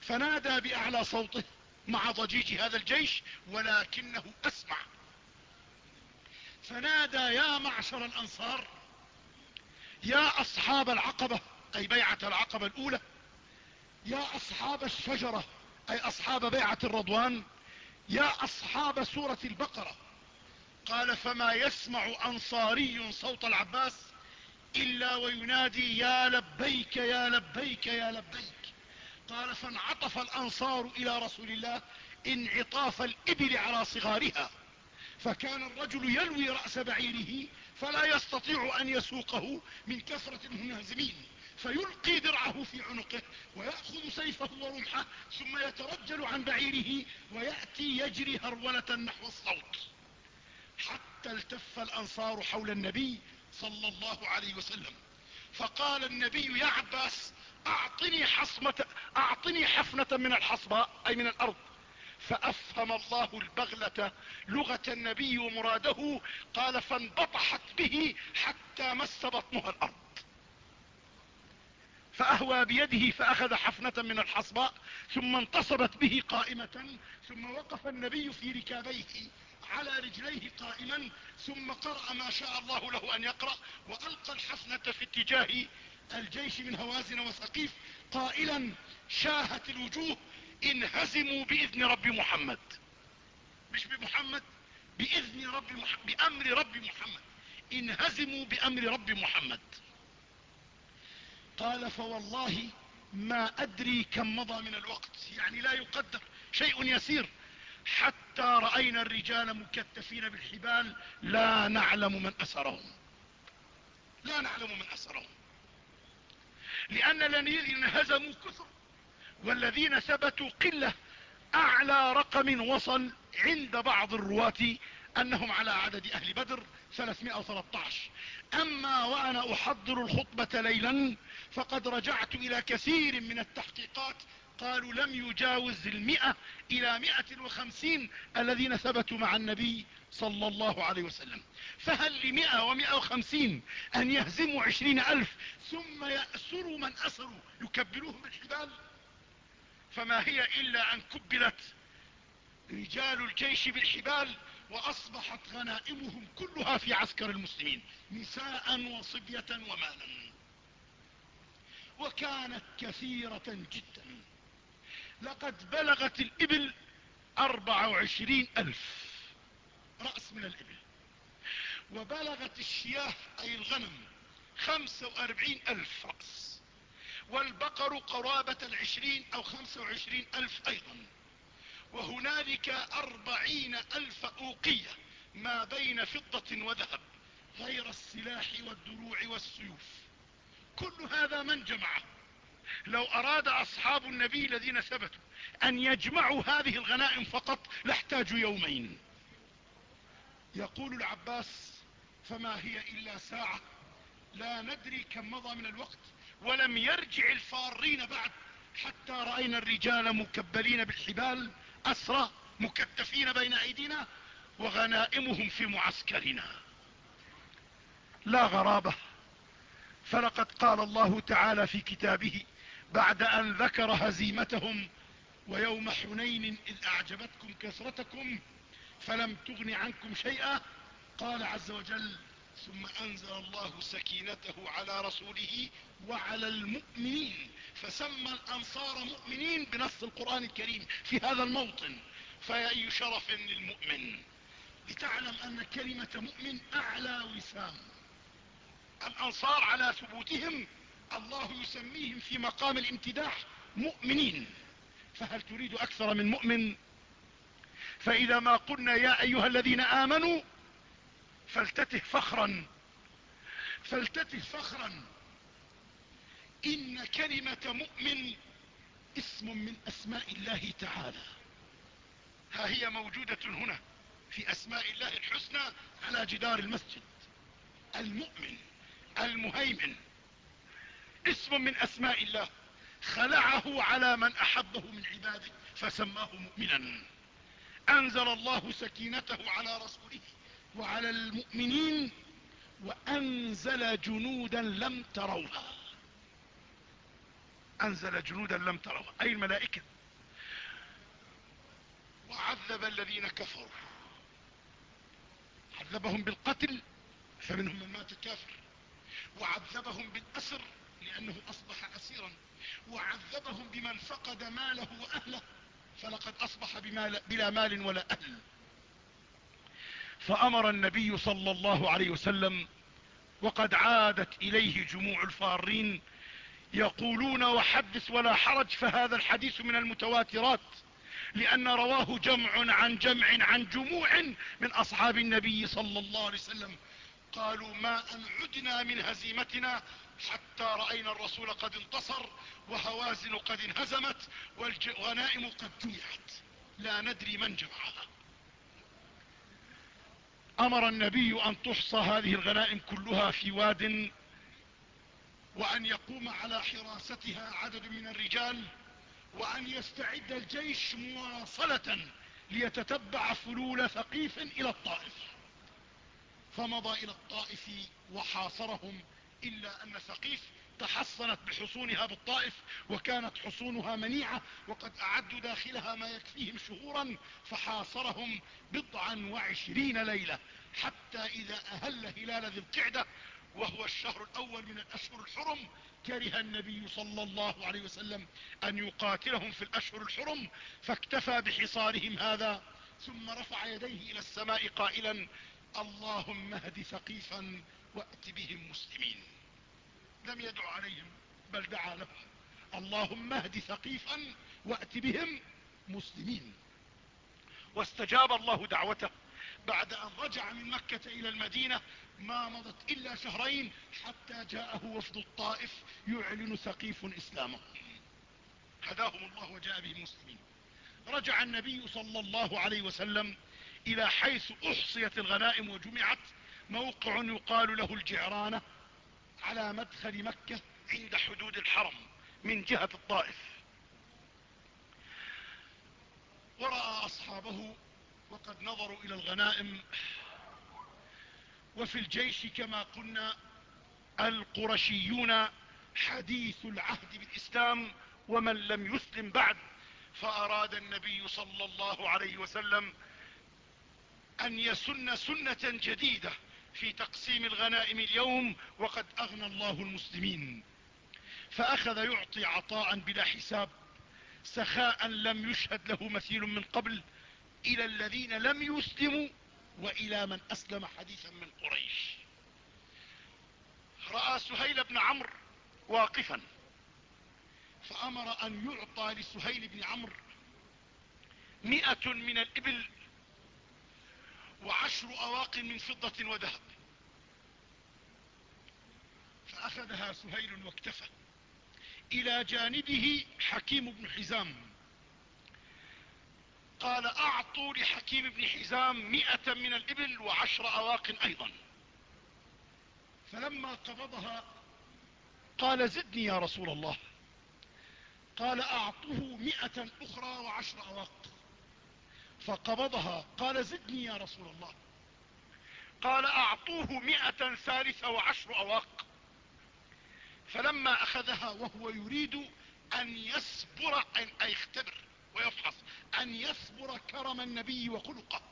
فنادى بأعلى صوته مع ضجيج هذا الجيش ولكنه أسمع. فنادى يا معشر الأنصار يا أصحاب العقبة أي بيعة العقبة الأولى يا أصحاب الشجرة أي أصحاب بيعة الرضوان يا أصحاب سورة البقرة. قال فما يسمع أنصاري صوت العباس إلا وينادي يا لبيك يا لبيك يا لبيك. قال فانعطف الأنصار إلى رسول الله انعطاف الإبل على صغارها. فكان الرجل يلوي رأس بعيره فلا يستطيع أن يسوقه من كثرة المنهزمين فيلقي درعه في عنقه ويأخذ سيفه ورمحه ثم يترجل عن بعيره ويأتي يجري هرولة نحو الصوت. حتى التف الأنصار حول النبي صلى الله عليه وسلم فقال النبي يا عباس أعطني حصمة أعطني حفنة من الحصباء أي من الأرض. فأفهم الله البغلة لغة النبي ومراده قال فانبطحت به حتى مس بطنها الأرض. فأهوى بيده فأخذ حفنة من الحصباء ثم انتصبت به قائمة ثم وقف النبي في ركابيه على رجليه قائما ثم قرأ ما شاء الله له أن يقرأ وألقى الحفنة في اتجاه الجيش من هوازن وثقيف قائلا شاهت الوجوه انهزموا بإذن رب محمد. مش بمحمد بإذن رب محمد بأمر رب محمد. انهزموا بأمر رب محمد. قال فوالله ما أدري كم مضى من الوقت. يعني لا يقدر شيء يسير. حتى رأينا الرجال مكتفين بالحبال لا نعلم من أسرهم. لا نعلم من أسرهم. لأن الذين هزموا كثر. والذين ثبتوا قلة أعلى رقم وصل عند بعض الرواة أنهم على عدد أهل بدر 313 أما وأنا أحضر الخطبة ليلا فقد رجعت إلى كثير من التحقيقات. قالوا لم يجاوز المئة إلى مئة وخمسين الذين ثبتوا مع النبي صلى الله عليه وسلم. فهل لمئة ومئة وخمسين أن يهزموا عشرين ألف ثم يأسروا من أسروا؟ يكبلوهم بالحبال فما هي إلا أن كبلت رجال الجيش بالحبال وأصبحت غنائمهم كلها في عسكر المسلمين نساء وصبية ومالا. وكانت كثيرة جدا. لقد بلغت الإبل أربع وعشرين ألف رأس من الإبل. وبلغت الشياه أي الغنم خمسة وأربعين ألف رأس. والبقر قرابة العشرين أو خمسة وعشرين ألف أيضا. وهنالك أربعين ألف أوقية ما بين فضة وذهب غير السلاح والدروع والسيوف. كل هذا من جمعه؟ لو أراد أصحاب النبي الذين ثبتوا أن يجمعوا هذه الغنائم فقط لاحتاجوا يومين. يقول العباس فما هي إلا ساعة لا ندري كم مضى من الوقت ولم يرجع الفارين بعد. حتى رأينا الرجال مكبلين بالحبال أسرى مكتفين بين أيدينا وغنائمهم في معسكرنا. لا غرابة. فلقد قال الله تعالى في كتابه بعد أن ذكر هزيمتهم ويوم حنين إذ أعجبتكم كثرتكم فلم تغن عنكم شيئا قال عز وجل ثم أنزل الله سكينته على رسوله وعلى المؤمنين فسمى الأنصار مؤمنين بنص القرآن الكريم في هذا الموطن. فيا اي شرف للمؤمن لتعلم أن كلمة مؤمن أعلى وسام. الأنصار على ثبوتهم الله يسميهم في مقام الامتداح مؤمنين. فهل تريد أكثر من مؤمن؟ فإذا ما قلنا يا أيها الذين آمنوا فلتته فخرا. فلتته فخرا. إن كلمة مؤمن اسم من أسماء الله تعالى. ها هي موجودة هنا في أسماء الله الحسنى على جدار المسجد. المؤمن المهيمن. اسم من أسماء الله. خلعه على من أحبه من عباده فسماه مؤمنا. أنزل الله سكينته على رسوله. وعلى المؤمنين وأنزل جنودا لم تروها. أنزل جنودا لم تروها. أي الملائكة. عذب الذين كفروا. عذبهم بالقتل فمنهم من مات كافر. وعذبهم بالأسر لأنه أصبح أسيرا. وعذبهم بمن فقد ماله وأهله فلقد أصبح بلا مال ولا أهل. فأمر النبي صلى الله عليه وسلم وقد عادت إليه جموع الفارين يقولون وحدث ولا حرج فهذا الحديث من المتواترات لأن رواه جمع عن جمع عن جموع من أصحاب النبي صلى الله عليه وسلم. قالوا ما أن عدنا من هزيمتنا حتى رأينا الرسول قد انتصر وهوازن قد انهزمت والغنائم قد جمعت. لا ندري من جمعها. أمر النبي أن تحصى هذه الغنائم كلها في واد وأن يقوم على حراستها عدد من الرجال وأن يستعد الجيش مواصلة ليتتبع فلول ثقيف إلى الطائف. فمضى إلى الطائف وحاصرهم إلا أن ثقيف تحصنت بحصونها بالطائف وكانت حصونها منيعة وقد أعدوا داخلها ما يكفيهم شهورا فحاصرهم بضعا وعشرين ليلة حتى إذا أهل هلال ذي القعدة وهو الشهر الأول من الأشهر الحرم كره النبي صلى الله عليه وسلم أن يقاتلهم في الأشهر الحرم فاكتفى بحصارهم هذا ثم رفع يديه إلى السماء قائلا اللهم اهد ثقيفا وأت بهم مسلمين لم يدع عليهم بل دعا لهم. اللهم اهد ثقيفا وأت بهم مسلمين. واستجاب الله دعوته. بعد أن رجع من مكة إلى المدينة ما مضت إلا شهرين حتى جاءه وفد الطائف يعلن ثقيف إسلامه. هداهم الله وجاء بهم مسلمين رجع النبي صلى الله عليه وسلم إلى حيث أحصيت الغنائم وجمعت. موقع يقال له الجعرانة. على مدخل مكة عند حدود الحرم من جهة الطائف. ورأى أصحابه وقد نظروا إلى الغنائم وفي الجيش كما قلنا القرشيون حديث العهد بالإسلام ومن لم يسلم بعد فأراد النبي صلى الله عليه وسلم أن يسن سنة جديدة في تقسيم الغنائم اليوم وقد أغنى الله المسلمين. فأخذ يعطي عطاء بلا حساب سخاء لم يشهد له مثيل من قبل إلى الذين لم يسلموا وإلى من أسلم حديثا من قريش. رأى سهيل بن عمرو واقفا فأمر أن يعطى لسهيل بن عمرو م من الإبل وعشر اواق من فضة وذهب فأخذها سهيل واكتفى. إلى جانبه حكيم بن حزام. قال أعطوا لحكيم بن حزام م من الإبل وعشر اواق أيضا. فلما قبضها قال زدني يا رسول الله. قال اعطه م أخرى وعشر اواق فقبضها. قال زدني يا رسول الله. قال أعطوه م ثالثة وعشر اواق فلما أخذها وهو يريد أن يصبر أن يختبر ويفحص أن يصبر كرم النبي وخلقه.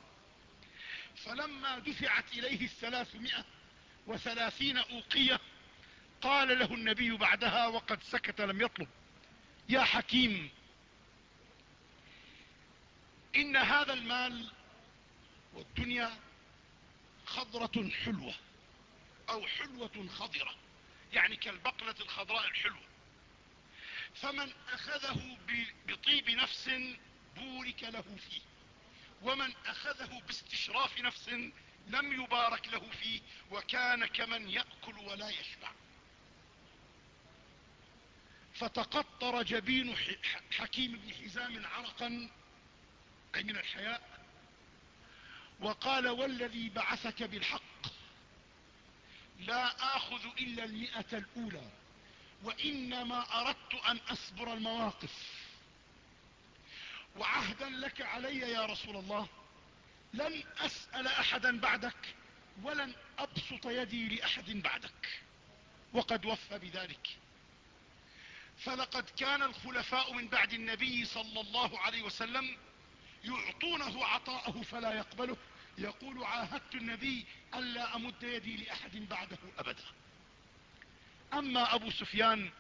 فلما دفعت إليه الثلاثمائة وثلاثين أوقية قال له النبي بعدها وقد سكت لم يطلب. يا حكيم إن هذا المال والدنيا خضرة حلوة أو حلوة خضرة يعني كالبقلة الخضراء الحلوة. فمن أخذه بطيب نفس بورك له فيه ومن أخذه باستشراف نفس لم يبارك له فيه وكان كمن يأكل ولا يشبع. فتقطر جبين حكيم بن حزام عرقا أي من الحياء؟ وقال والذي بعثك بالحق لا آخذ إلا المئة الأولى وإنما أردت أن أصبر المواقف. وعهدا لك علي يا رسول الله لن أسأل أحدا بعدك ولن أبسط يدي لأحد بعدك. وقد وفى بذلك. فلقد كان الخلفاء من بعد النبي صلى الله عليه وسلم يعطونه عطاءه فلا يقبله. يقول عاهدت النبي ألا أمد يدي لأحد بعده أبدا. أما أبو سفيان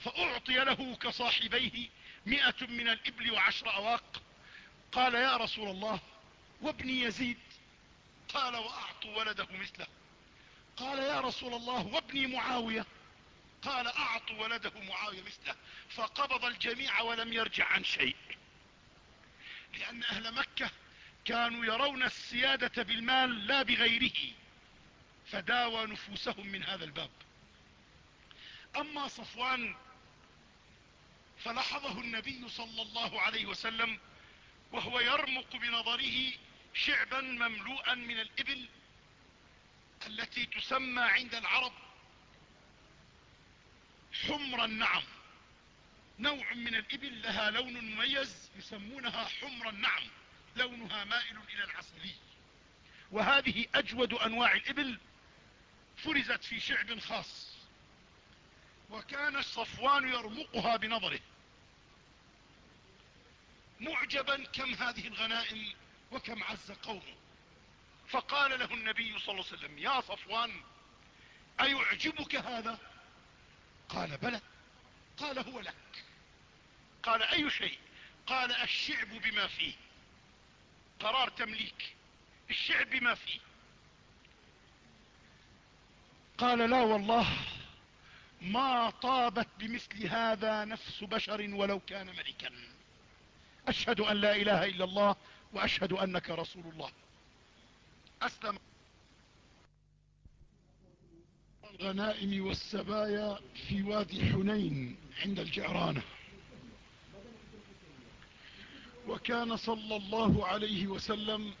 فأعطي له كصاحبيه م من الإبل وعشر أواق. قال يا رسول الله وابني يزيد. قال وأعطوا ولده مثله. قال يا رسول الله وابني معاوية. قال أعطوا ولده معاوية مثله. فقبض الجميع ولم يرجع عن شيء. لأن أهل مكة كانوا يرون السيادة بالمال لا بغيره فداوى نفوسهم من هذا الباب. أما صفوان فلحظه النبي صلى الله عليه وسلم وهو يرمق بنظره شعبا مملوءا من الإبل التي تسمى عند العرب حمر النعم نوع من الإبل لها لون مميز يسمونها حمر النعم لونها مائل إلى العسلي وهذه أجود أنواع الإبل فرزت في شعب خاص وكان الصفوان يرمقها بنظره. معجبا كم هذه الغنائم وكم عز قومه. فقال له النبي صلى الله عليه وسلم يا صفوان أيعجبك هذا؟ قال بلى. قال هو لك. قال أي شيء؟ قال الشعب بما فيه. قرار تمليك. الشعب بما فيه. قال لا والله ما طابت بمثل هذا نفس بشر ولو كان ملكا. أشهد أن لا إله إلا الله وأشهد أنك رسول الله. أسلم. الغنائم والسبايا في وادي حنين عند الجعرانة. وكان صلى الله عليه وسلم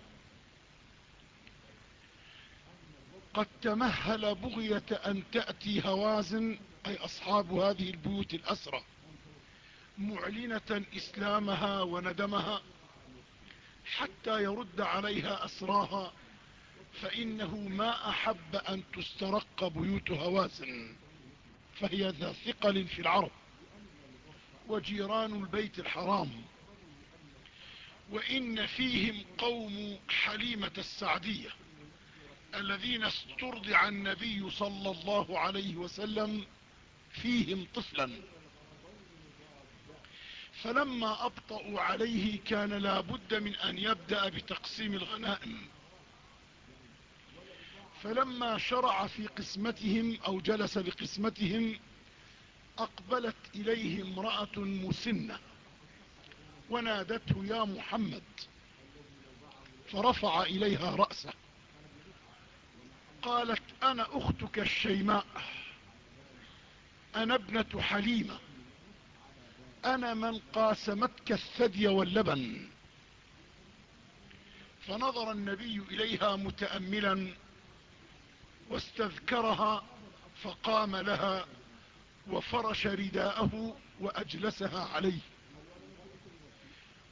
قد تمهل بغية أن تأتي هوازن أي أصحاب هذه البيوت الأسرى معلنة إسلامها وندمها حتى يرد عليها أسراها فإنه ما أحب أن تسترق بيوت هوازن فهي ذا ثقل في العرب وجيران البيت الحرام. وإن فيهم قوم حليمة السعدية الذين استرضع النبي صلى الله عليه وسلم فيهم طفلا. فلما أبطأوا عليه كان لا بد من أن يبدأ بتقسيم الغنائم. فلما شرع في قسمتهم أو جلس لقسمتهم أقبلت إليه امرأة مسنة. ونادته يا محمد. فرفع إليها رأسه. قالت أنا أختك الشيماء. أنا ابنة حليمة. أنا من قاسمتك الثدي واللبن. فنظر النبي إليها متأملا واستذكرها فقام لها وفرش رداءه وأجلسها عليه.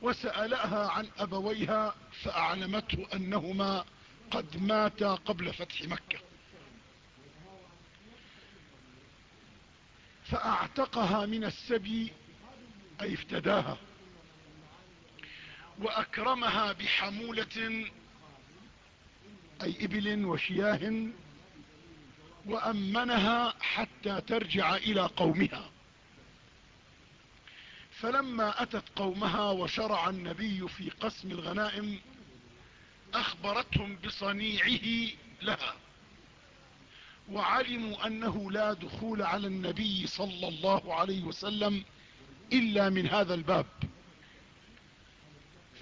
وسألها عن أبويها فأعلمته أنهما قد ماتا قبل فتح مكة. فأعتقها من السبي أي افتداها. وأكرمها بحمولة أي إبل وشياه وأمنها حتى ترجع إلى قومها. فلما أتت قومها وشرع النبي في قسم الغنائم أخبرتهم بصنيعه لها وعلموا أنه لا دخول على النبي صلى الله عليه وسلم إلا من هذا الباب.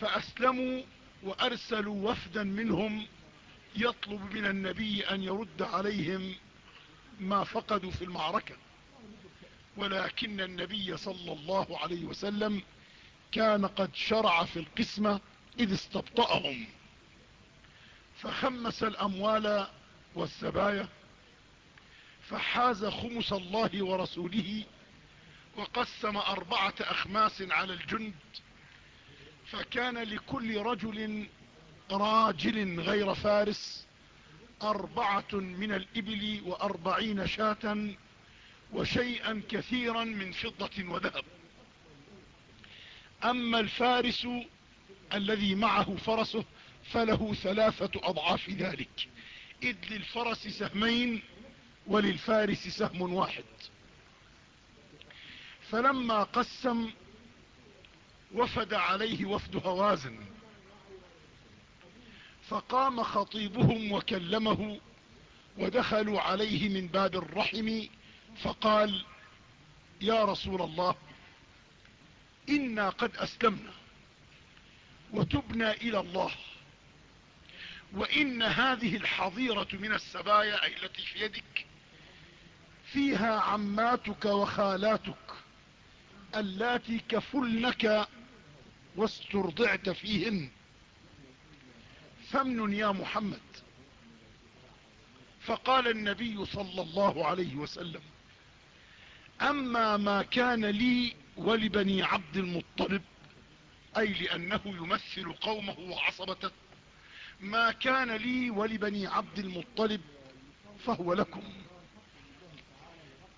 فأسلموا وأرسلوا وفدا منهم يطلب من النبي أن يرد عليهم ما فقدوا في المعركة. ولكن النبي صلى الله عليه وسلم كان قد شرع في القسمة إذ استبطأهم. فخمس الأموال والسبايا فحاز خمس الله ورسوله وقسم أربعة أخماس على الجند فكان لكل رجل راجل غير فارس أربعة من الإبل وأربعين شاة وشيئا كثيرا من فضة وذهب. أما الفارس الذي معه فرسه فله ثلاثة أضعاف ذلك. إذ للفرس سهمين وللفارس سهم واحد. فلما قسم وفد عليه وفد هوازن فقام خطيبهم وكلمه ودخلوا عليه من باب الرحم فقال يا رسول الله إنا قد أسلمنا وتبنا إلى الله وإن هذه الحظيرة من السبايا أي التي في يدك فيها عماتك وخالاتك اللاتي كفلنك واسترضعت فيهن. فمن يا محمد. فقال النبي صلى الله عليه وسلم أما ما كان لي ولبني عبد المطلب أي لأنه يمثل قومه وعصبته. ما كان لي ولبني عبد المطلب فهو لكم.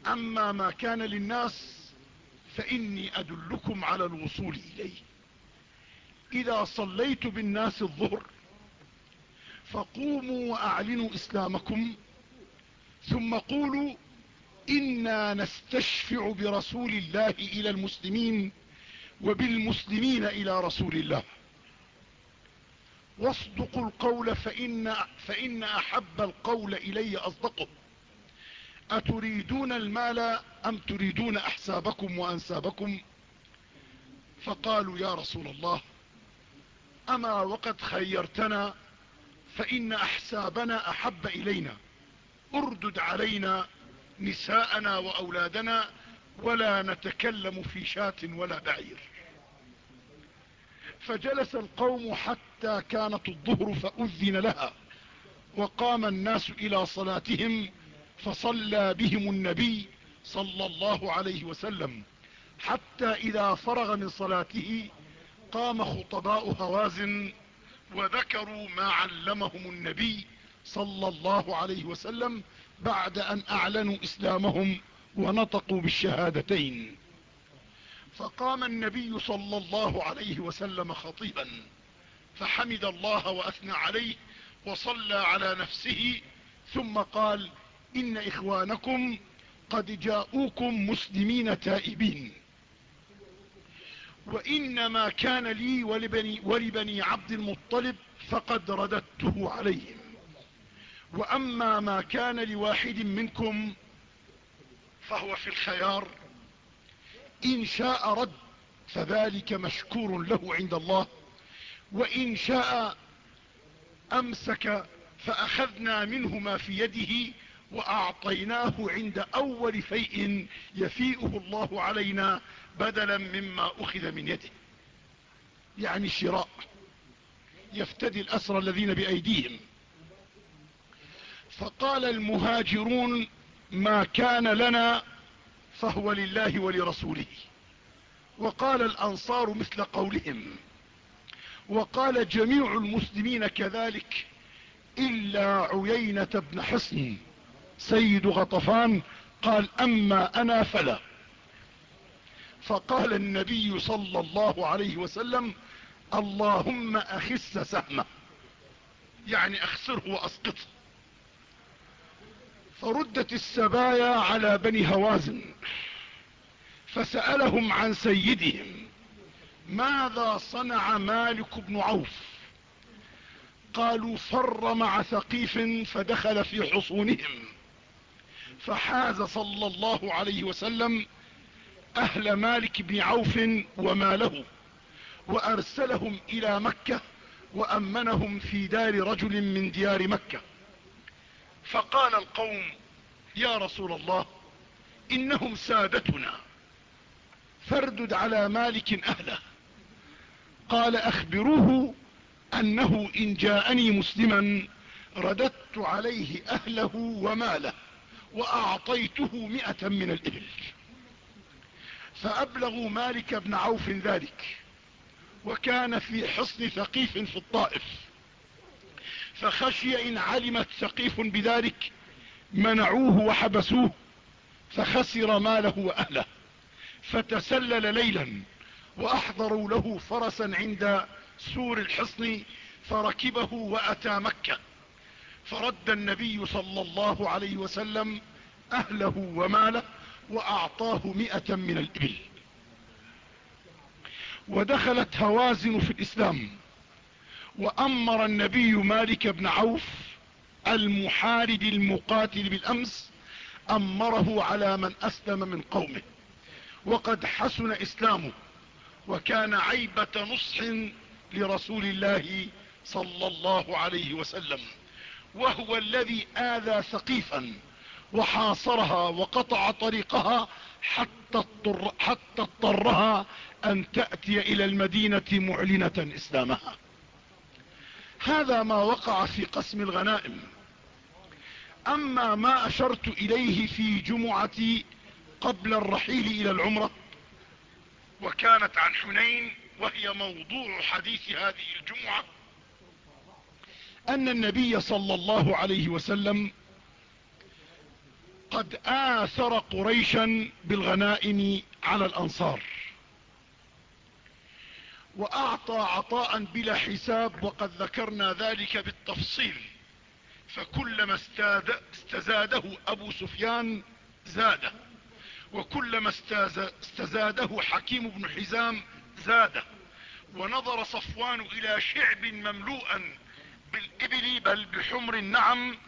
أما ما كان للناس فإني أدلكم على الوصول إليه. إذا صليت بالناس الظهر فقوموا وأعلنوا إسلامكم ثم قولوا إنا نستشفع برسول الله إلى المسلمين وبالمسلمين إلى رسول الله. واصدقوا القول فإن, فإن أحب القول إلي أصدقه. أتريدون المال أم تريدون أحسابكم وأنسابكم؟ فقالوا يا رسول الله أما وقد خيرتنا فإن أحسابنا أحب إلينا. أردد علينا نساءنا وأولادنا ولا نتكلم في شاة ولا بعير. فجلس القوم حتى كانت الظهر فأذن لها وقام الناس إلى صلاتهم فصلى بهم النبي صلى الله عليه وسلم. حتى إذا فرغ من صلاته قام خطباء هوازن وذكروا ما علمهم النبي صلى الله عليه وسلم بعد أن أعلنوا إسلامهم ونطقوا بالشهادتين. فقام النبي صلى الله عليه وسلم خطيبا فحمد الله وأثنى عليه وصلى على نفسه ثم قال إن إخوانكم قد جاءوكم مسلمين تائبين. وإنما كان لي ولبني, ولبني عبد المطلب فقد رددته عليهم. وأما ما كان لواحد منكم فهو في الخيار إن شاء رد فذلك مشكور له عند الله. وإن شاء أمسك فأخذنا منه ما في يده وأعطيناه عند أول فيء يفيئه الله علينا بدلا مما أخذ من يده. يعني الشراء يفتدي الأسرى الذين بأيديهم. فقال المهاجرون ما كان لنا فهو لله ولرسوله. وقال الأنصار مثل قولهم. وقال جميع المسلمين كذلك إلا عيينة بن حصن سيد غطفان قال أما أنا فلا. فقال النبي صلى الله عليه وسلم اللهم أخس سهمه. يعني أخسره وأسقطه. فردت السبايا على بني هوازن فسألهم عن سيدهم ماذا صنع مالك بن عوف؟ قالوا فر مع ثقيف فدخل في حصونهم فحاز صلى الله عليه وسلم أهل مالك بن عوف وماله وأرسلهم إلى مكة وأمنهم في دار رجل من ديار مكة. فقال القوم يا رسول الله إنهم سادتنا فاردد على مالك أهله. قال أخبروه أنه إن جاءني مسلما رددت عليه أهله وماله وأعطيته مئة من الإبل. فأبلغوا مالك بن عوف ذلك وكان في حصن ثقيف في الطائف. فخشي إن علمت ثقيف بذلك منعوه وحبسوه فخسر ماله وأهله فتسلل ليلا وأحضروا له فرسا عند سور الحصن فركبه وأتى مكة فرد النبي صلى الله عليه وسلم أهله وماله وأعطاه مئة من الإبل. ودخلت هوازن في الإسلام. وأمر النبي مالك بن عوف المحارب المقاتل بالأمس أمره على من أسلم من قومه. وقد حسن إسلامه وكان عيبة نصح لرسول الله صلى الله عليه وسلم وهو الذي آذى ثقيفا وحاصرها وقطع طريقها حتى, اضطر حتى اضطرها أن تأتي إلى المدينة معلنة إسلامها. هذا ما وقع في قسم الغنائم. أما ما أشرت إليه في جمعتي قبل الرحيل إلى العمرة وكانت عن حنين وهي موضوع حديث هذه الجمعة أن النبي صلى الله عليه وسلم قد آثر قريشا بالغنائم على الأنصار. وأعطى عطاء بلا حساب وقد ذكرنا ذلك بالتفصيل. فكلما استزاده أبو سفيان زاده وكلما استزاده حكيم بن حزام زاده ونظر صفوان إلى شعب مملوءا بالإبل بل بحمر النعم.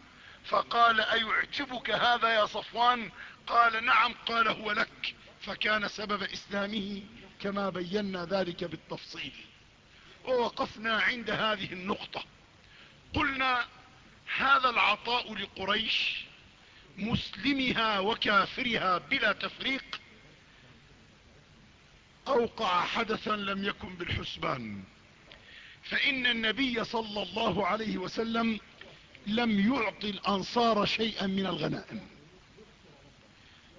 فقال أيعجبك هذا يا صفوان؟ قال نعم قال هو لك. فكان سبب إسلامه كما بينا ذلك بالتفصيل. ووقفنا عند هذه النقطة. قلنا هذا العطاء لقريش مسلمها وكافرها بلا تفريق أوقع حدثا لم يكن بالحسبان. فإن النبي صلى الله عليه وسلم لم يعطي الأنصار شيئا من الغنائم.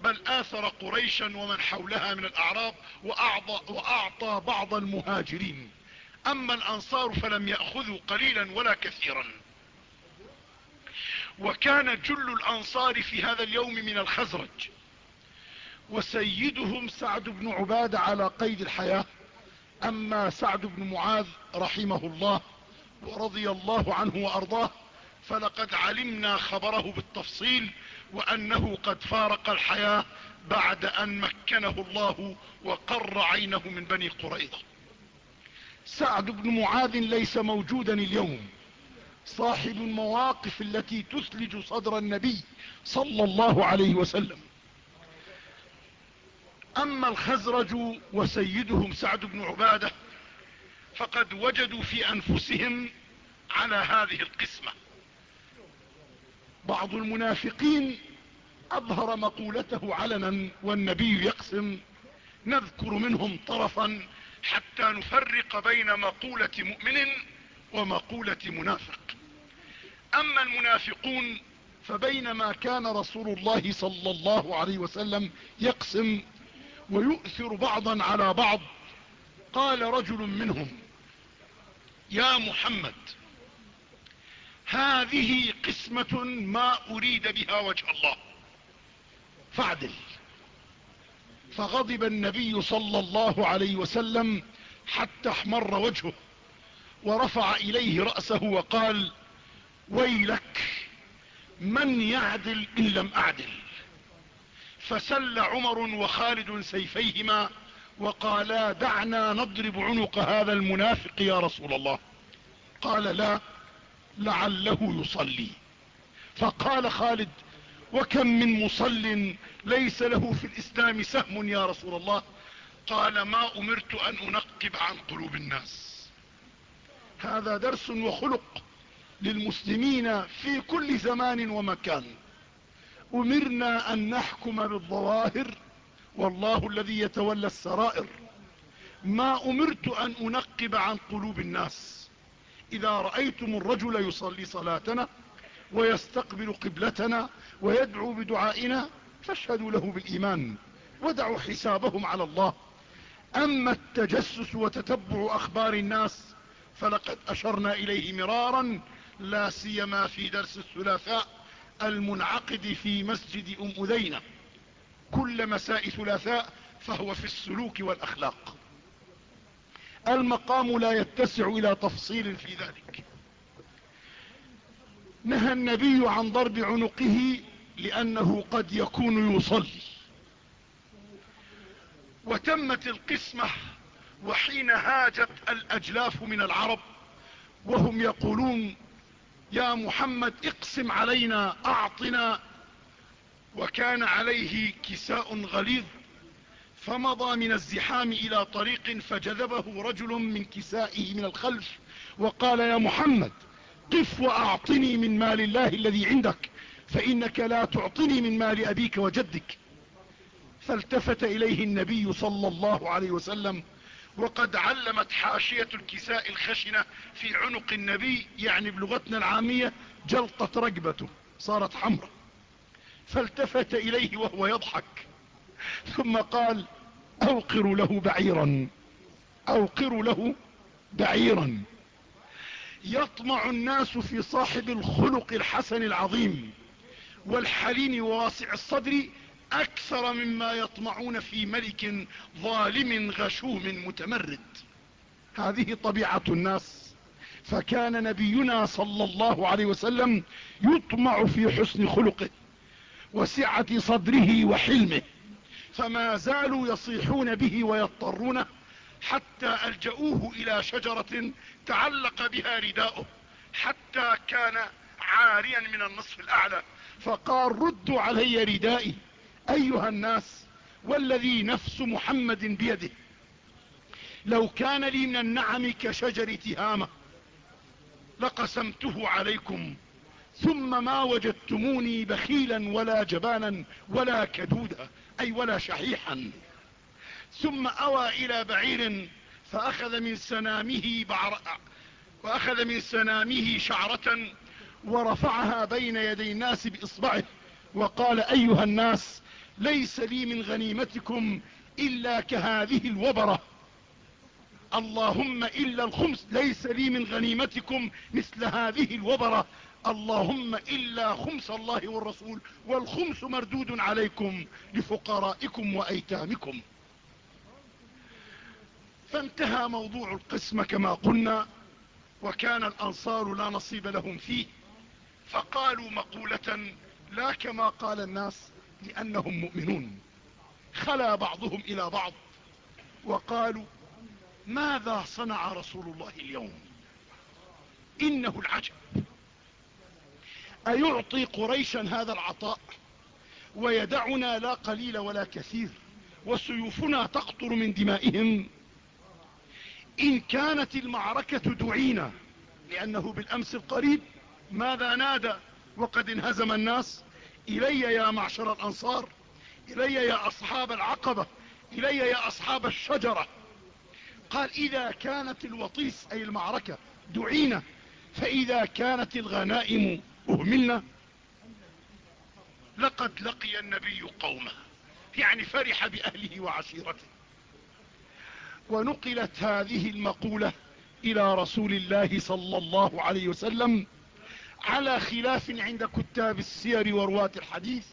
بل آثر قريشا ومن حولها من الاعراب وأعطى, بعض المهاجرين. أما الأنصار فلم يأخذوا قليلا ولا كثيرا. وكان جل الأنصار في هذا اليوم من الخزرج. وسيدهم سعد بن عبادة على قيد الحياة. أما سعد بن معاذ رحمه الله ورضي الله عنه وأرضاه فلقد علمنا خبره بالتفصيل وأنه قد فارق الحياة بعد أن مكنه الله وقر عينه من بني قريظة. سعد بن معاذ ليس موجودا اليوم. صاحب المواقف التي تثلج صدر النبي صلى الله عليه وسلم. أما الخزرج وسيدهم سعد بن عبادة فقد وجدوا في أنفسهم على هذه القسمة. بعض المنافقين أظهر مقولته علنا والنبي يقسم نذكر منهم طرفا حتى نفرق بين مقولة مؤمن ومقولة منافق. أما المنافقون فبينما كان رسول الله صلى الله عليه وسلم يقسم ويؤثر بعضا على بعض قال رجل منهم يا محمد هذه قسمة ما أريد بها وجه الله. فاعدل. فغضب النبي صلى الله عليه وسلم حتى احمر وجهه ورفع إليه رأسه وقال ويلك من يعدل إن لم أعدل؟ فسل عمر وخالد سيفيهما وقالا دعنا نضرب عنق هذا المنافق يا رسول الله. قال لا لعله يصلي. فقال خالد وكم من مصل ليس له في الإسلام سهم يا رسول الله؟ قال ما أمرت أن أنقب عن قلوب الناس. هذا درس وخلق للمسلمين في كل زمان ومكان. أمرنا أن نحكم بالظواهر والله الذي يتولى السرائر. ما أمرت أن أنقب عن قلوب الناس. إذا رأيتم الرجل يصلي صلاتنا ويستقبل قبلتنا ويدعو بدعائنا فاشهدوا له بالإيمان ودعوا حسابهم على الله. أما التجسس وتتبع أخبار الناس فلقد أشرنا إليه مرارا لا سيما في درس الثلاثاء المنعقد في مسجد أم أذينة. كل مساء ثلاثاء فهو في السلوك والأخلاق. المقام لا يتسع إلى تفصيل في ذلك. نهى النبي عن ضرب عنقه لأنه قد يكون يصلي. وتمت القسمة وحين هاجت الأجلاف من العرب وهم يقولون يا محمد اقسم علينا أعطنا. وكان عليه كساء غليظ. فمضى من الزحام إلى طريق فجذبه رجل من كسائه من الخلف وقال يا محمد قف وأعطني من مال الله الذي عندك فإنك لا تعطني من مال أبيك وجدك. فالتفت إليه النبي صلى الله عليه وسلم وقد علمت حاشية الكساء الخشنة في عنق النبي يعني بلغتنا العامية جلطة رقبته صارت حمراء. فالتفت إليه وهو يضحك. ثم قال أوقر له بعيرا. أوقر له بعيرا. يطمع الناس في صاحب الخلق الحسن العظيم والحليم وواسع الصدر أكثر مما يطمعون في ملك ظالم غشوم متمرد. هذه طبيعة الناس. فكان نبينا صلى الله عليه وسلم يطمع في حسن خلقه وسعة صدره وحلمه. فما زالوا يصيحون به ويضطرونه حتى ألجؤوه إلى شجرة تعلق بها رداؤه حتى كان عاريا من النصف الأعلى. فقال ردوا علي ردائي أيها الناس والذي نفس محمد بيده. لو كان لي من النعم كشجر تهامة لقسمته عليكم ثم ما وجدتموني بخيلا ولا جبانا ولا كدودا. أي ولا شحيحا. ثم أوى إلى بعير فأخذ من سنامه بعر وأخذ من سنامه شعرة ورفعها بين يدي الناس بإصبعه وقال أيها الناس ليس لي من غنيمتكم إلا كهذه الوبرة. اللهم إلا الخمس ليس لي من غنيمتكم مثل هذه الوبرة. اللهم إلا خمس الله والرسول والخمس مردود عليكم لفقرائكم وأيتامكم. فانتهى موضوع القسمة كما قلنا وكان الأنصار لا نصيب لهم فيه. فقالوا مقولة لا كما قال الناس لأنهم مؤمنون. خلا بعضهم إلى بعض وقالوا ماذا صنع رسول الله اليوم؟ إنه العجب. أيعطي قريشا هذا العطاء؟ ويدعنا لا قليل ولا كثير وسيوفنا تقطر من دمائهم. إن كانت المعركة دعينا لأنه بالأمس القريب ماذا نادى؟ وقد انهزم الناس. إلي يا معشر الأنصار إلي يا أصحاب العقبة إلي يا أصحاب الشجرة. قال إذا كانت الوطيس أي المعركة دعينا فإذا كانت الغنائم اهملنا لقد لقي النبي قومه يعني فرح بأهله وعشيرته. ونقلت هذه المقولة إلى رسول الله صلى الله عليه وسلم على خلاف عند كتاب السير ورواة الحديث.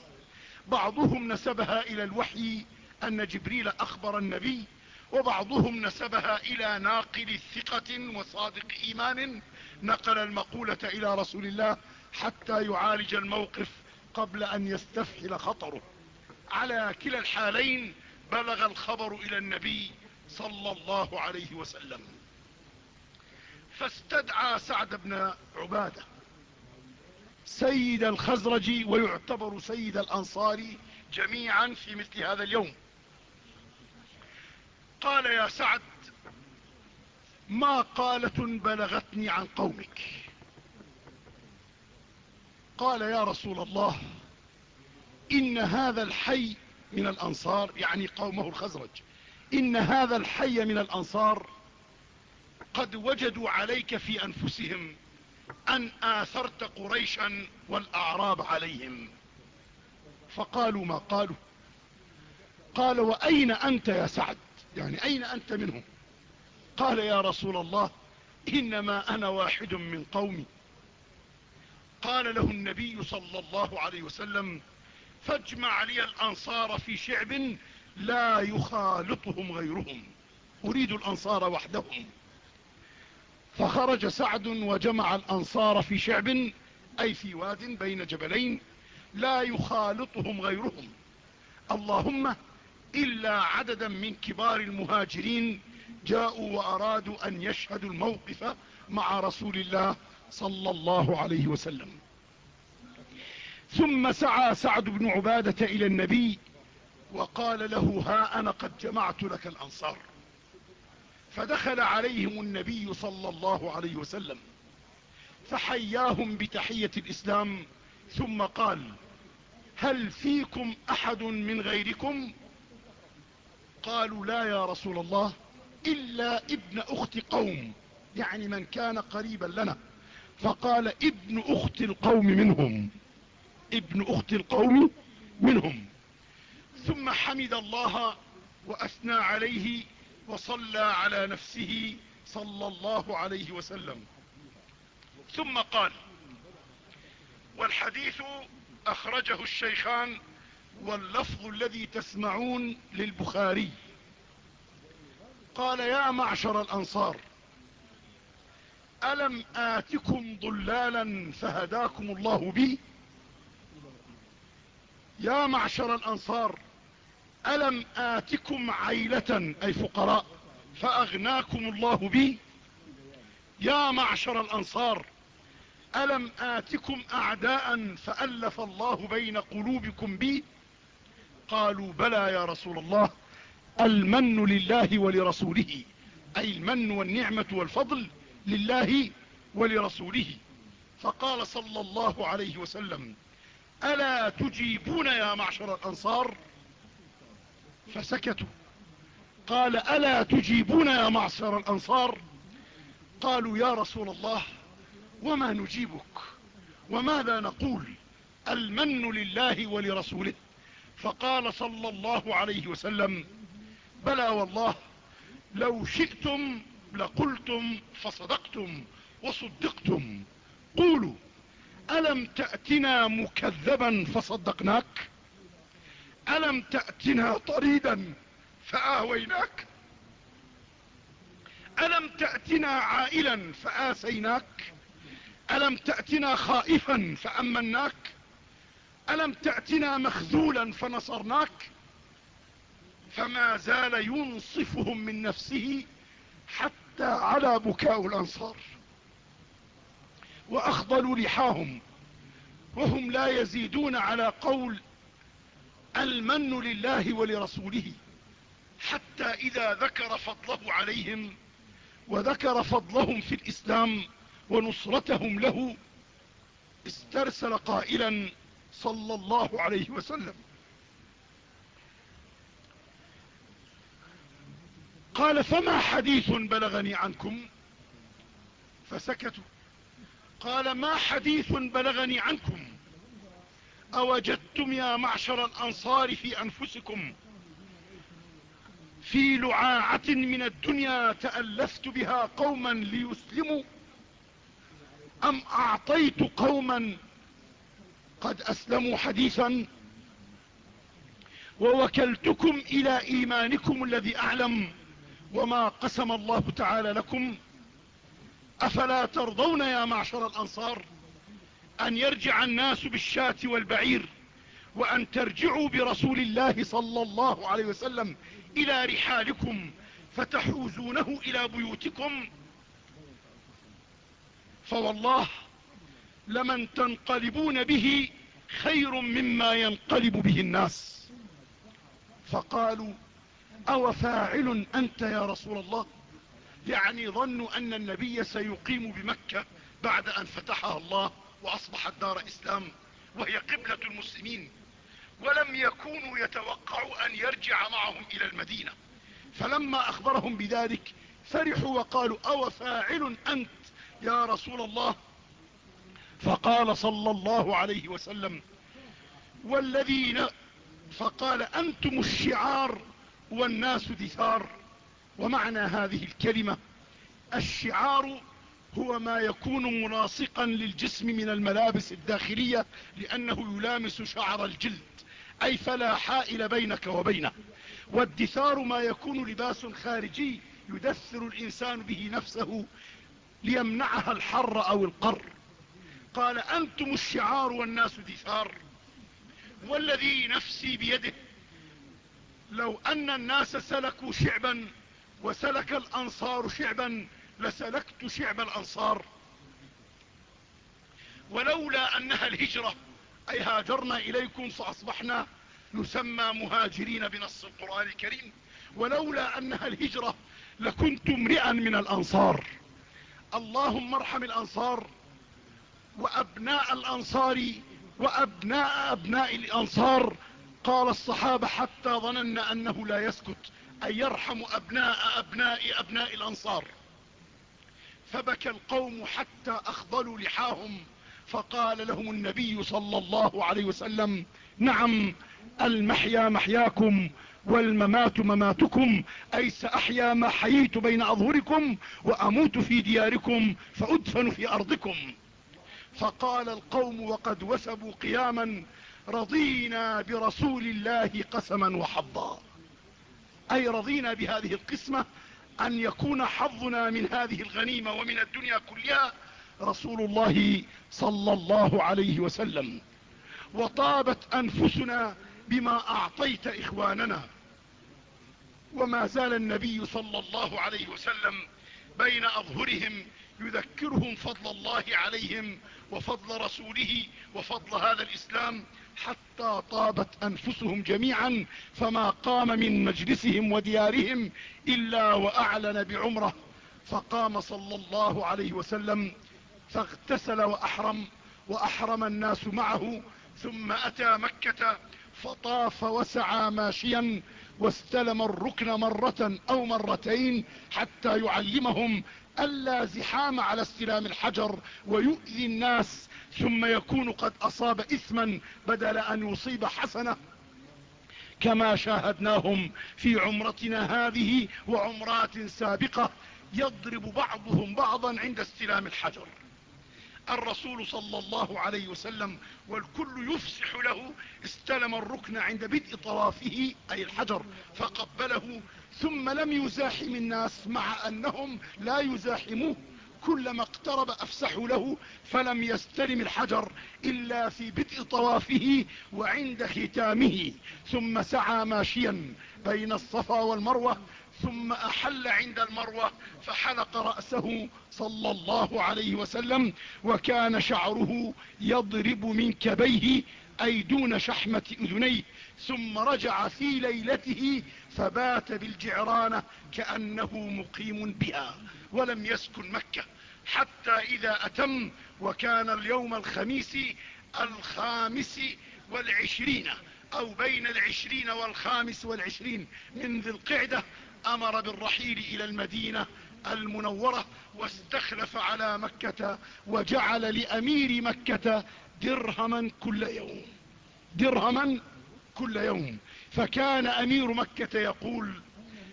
بعضهم نسبها إلى الوحي أن جبريل أخبر النبي وبعضهم نسبها إلى ناقل ثقة وصادق إيمان. نقل المقولة إلى رسول الله حتى يعالج الموقف قبل أن يستفحل خطره. على كلا الحالين بلغ الخبر إلى النبي صلى الله عليه وسلم. فاستدعى سعد بن عبادة سيد الخزرج ويعتبر سيد الأنصار جميعا في مثل هذا اليوم. قال يا سعد ما قالة بلغتني عن قومك؟ قال يا رسول الله إن هذا الحي من الأنصار يعني قومه الخزرج إن هذا الحي من الأنصار قد وجدوا عليك في أنفسهم أن آثرت قريشا والأعراب عليهم. فقالوا ما قالوا؟ قال وأين أنت يا سعد؟ يعني أين أنت منهم؟ قال يا رسول الله إنما أنا واحد من قومي. قال له النبي صلى الله عليه وسلم فاجمع لي الأنصار في شعب لا يخالطهم غيرهم أريد الأنصار وحدهم. فخرج سعد وجمع الأنصار في شعب أي في واد بين جبلين لا يخالطهم غيرهم. اللهم إلا عددا من كبار المهاجرين جاءوا وأرادوا أن يشهدوا الموقف مع رسول الله صلى الله عليه وسلم. ثم سعى سعد بن عبادة إلى النبي وقال له ها أنا قد جمعت لك الأنصار. فدخل عليهم النبي صلى الله عليه وسلم فحياهم بتحية الإسلام ثم قال هل فيكم أحد من غيركم؟ قالوا لا يا رسول الله إلا ابن أخت قوم يعني من كان قريبا لنا. فقال ابن أخت القوم منهم. ابن أخت القوم منهم. ثم حمد الله وأثنى عليه وصلى على نفسه صلى الله عليه وسلم. ثم قال والحديث أخرجه الشيخان واللفظ الذي تسمعون للبخاري. قال يا معشر الأنصار ألم آتكم ضلالا فهداكم الله بي يا معشر الأنصار ألم آتكم عيلة أي فقراء فأغناكم الله بي يا معشر الأنصار ألم آتكم أعداء فألف الله بين قلوبكم بي قالوا بلى يا رسول الله المن لله ولرسوله أي المن والنعمة والفضل لله ولرسوله. فقال صلى الله عليه وسلم ألا تجيبون يا معشر الأنصار؟ فسكتوا. قال ألا تجيبون يا معشر الأنصار؟ قالوا يا رسول الله وما نجيبك؟ وماذا نقول؟ المن لله ولرسوله. فقال صلى الله عليه وسلم بلى والله لو شئتم لقلتم فصدقتم وصدقتم. قولوا ألم تأتنا مكذبا فصدقناك؟ ألم تأتنا طريدا فآويناك؟ ألم تأتنا عائلا فآسيناك؟ ألم تأتنا خائفا فأمناك؟ ألم تأتنا مخذولا فنصرناك؟ فما زال ينصفهم من نفسه حتى على بكاء الأنصار. واخضلوا لحاهم وهم لا يزيدون على قول المن لله ولرسوله. حتى إذا ذكر فضله عليهم وذكر فضلهم في الإسلام ونصرتهم له استرسل قائلا صلى الله عليه وسلم. قال فما حديث بلغني عنكم؟ فسكتوا. قال ما حديث بلغني عنكم؟ أوجدتم يا معشر الأنصار في أنفسكم. في لعاعة من الدنيا تألفت بها قوما ليسلموا. أم أعطيت قوما قد أسلموا حديثا؟ ووكلتكم إلى إيمانكم الذي أعلم. وما قسم الله تعالى لكم أفلا ترضون يا معشر الأنصار أن يرجع الناس بالشاة والبعير وأن ترجعوا برسول الله صلى الله عليه وسلم إلى رحالكم فتحوزونه إلى بيوتكم؟ فوالله لمن تنقلبون به خير مما ينقلب به الناس. فقالوا أو فاعل أنت يا رسول الله؟ يعني ظنوا أن النبي سيقيم بمكة بعد أن فتحها الله واصبحت دار إسلام وهي قبلة المسلمين ولم يكونوا يتوقعوا أن يرجع معهم إلى المدينة. فلما أخبرهم بذلك فرحوا وقالوا أو فاعل أنت يا رسول الله؟ فقال صلى الله عليه وسلم والذين فقال أنتم الشعار والناس دثار. ومعنى هذه الكلمة الشعار هو ما يكون ملاصقا للجسم من الملابس الداخلية لأنه يلامس شعر الجلد. أي فلا حائل بينك وبينه. والدثار ما يكون لباس خارجي يدثر الإنسان به نفسه ليمنعها الحر أو القر. قال أنتم الشعار والناس دثار. والذي نفسي بيده لو أن الناس سلكوا شعبا وسلك الأنصار شعبا لسلكت شعب الأنصار. ولولا أنها الهجرة أي هاجرنا إليكم فأصبحنا نسمى مهاجرين بنص القرآن الكريم. ولولا أنها الهجرة لكنت امرئا من الأنصار. اللهم ارحم الأنصار وأبناء الأنصار وأبناء أبناء الأنصار. قال الصحابة حتى ظننا أنه لا يسكت ان يرحم أبناء أبناء أبناء الأنصار. فبكى القوم حتى أخضلوا لحاهم فقال لهم النبي صلى الله عليه وسلم نعم المحيا محياكم والممات مماتكم أي سأحيا ما حييت بين أظهركم وأموت في دياركم فأدفن في أرضكم. فقال القوم وقد وثبوا قياما رضينا برسول الله قسما وحظا. أي رضينا بهذه القسمة أن يكون حظنا من هذه الغنيمة ومن الدنيا كلها رسول الله صلى الله عليه وسلم. وطابت أنفسنا بما أعطيت إخواننا. وما زال النبي صلى الله عليه وسلم بين أظهرهم يذكرهم فضل الله عليهم وفضل رسوله وفضل هذا الإسلام حتى طابت أنفسهم جميعا فما قام من مجلسهم وديارهم إلا وأعلن بعمرة. فقام صلى الله عليه وسلم فاغتسل وأحرم وأحرم الناس معه ثم أتى مكة فطاف وسعى ماشيا واستلم الركن مرة أو مرتين حتى يعلمهم ألا زحام على استلام الحجر ويؤذي الناس ثم يكون قد أصاب إثما بدل أن يصيب حسنة. كما شاهدناهم في عمرتنا هذه وعمرات سابقة يضرب بعضهم بعضا عند استلام الحجر. الرسول صلى الله عليه وسلم والكل يفسح له استلم الركن عند بدء طوافه أي الحجر فقبله ثم لم يزاحم الناس مع أنهم لا يزاحموه. كلما اقترب افسحوا له فلم يستلم الحجر إلا في بدء طوافه وعند ختامه. ثم سعى ماشيا بين الصفا والمروة ثم أحل عند المروة فحلق رأسه صلى الله عليه وسلم وكان شعره يضرب من كبيه أي دون شحمة أذنيه. ثم رجع في ليلته فبات بالجعرانة كأنه مقيم بها ولم يسكن مكة حتى إذا أتم وكان اليوم الخميس الخامس والعشرين أو بين العشرين والخامس والعشرين من ذي القعدة أمر بالرحيل إلى المدينة المنورة واستخلف على مكة وجعل لأمير مكة درهما كل يوم درهما كل يوم. فكان أمير مكة يقول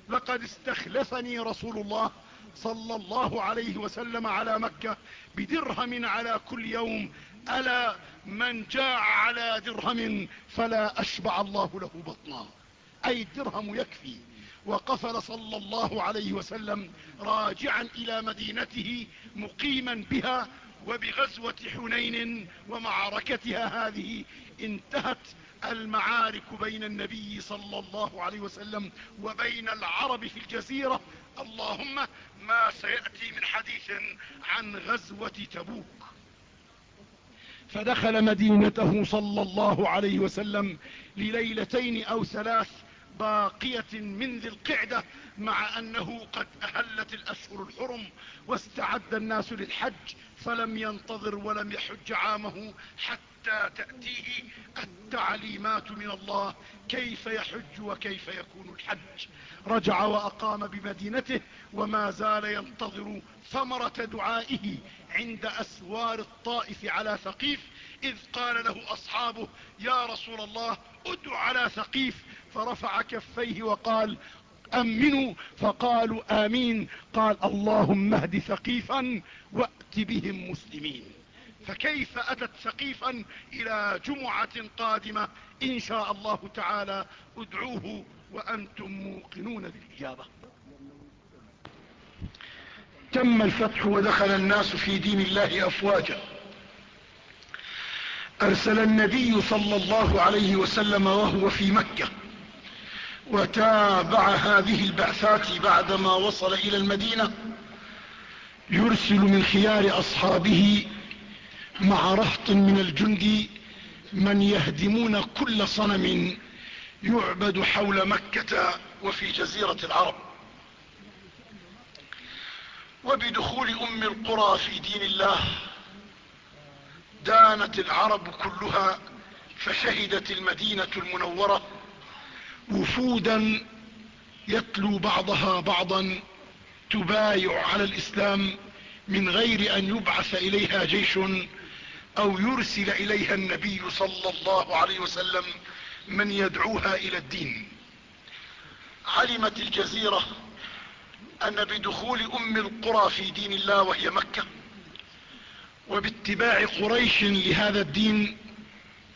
لقد استخلفني رسول الله صلى الله عليه وسلم على مكة بدرهم على كل يوم. ألا من جاع على درهم فلا أشبع الله له بطنا. أي الدرهم يكفي. وقفل صلى الله عليه وسلم راجعا إلى مدينته مقيما بها وبغزوة حنين ومعركتها هذه انتهت المعارك بين النبي صلى الله عليه وسلم وبين العرب في الجزيرة. اللهم ما سيأتي من حديث عن غزوة تبوك. فدخل مدينته صلى الله عليه وسلم لليلتين أو ثلاث باقية من ذي القعدة مع أنه قد أهلت الأشهر الحرم واستعد الناس للحج فلم ينتظر ولم يحج عامه حتى تأتيه التعليمات من الله كيف يحج وكيف يكون الحج. رجع وأقام بمدينته وما زال ينتظر ثمرة دعائه عند أسوار الطائف على ثقيف. إذ قال له أصحابه يا رسول الله ادع على ثقيف. فرفع كفيه وقال أمنوا. فقالوا آمين. قال اللهم اهد ثقيفا وأت بهم مسلمين. فكيف أتت ثقيفا إلى جمعة قادمة؟ إن شاء الله تعالى ادعوه وأنتم موقنون بالإجابة. تم الفتح ودخل الناس في دين الله أفواجا. أرسل النبي صلى الله عليه وسلم وهو في مكة وتابع هذه البعثات بعدما وصل إلى المدينة يرسل من خيار أصحابه مع رهط من الجند من يهدمون كل صنم يعبد حول مكة وفي جزيرة العرب. وبدخول أم القرى في دين الله دانت العرب كلها فشهدت المدينة المنورة وفودا يتلو بعضها بعضا تبايع على الإسلام من غير أن يبعث إليها جيش أو يرسل إليها النبي صلى الله عليه وسلم من يدعوها إلى الدين. علمت الجزيرة أن بدخول أم القرى في دين الله وهي مكة وباتباع قريش لهذا الدين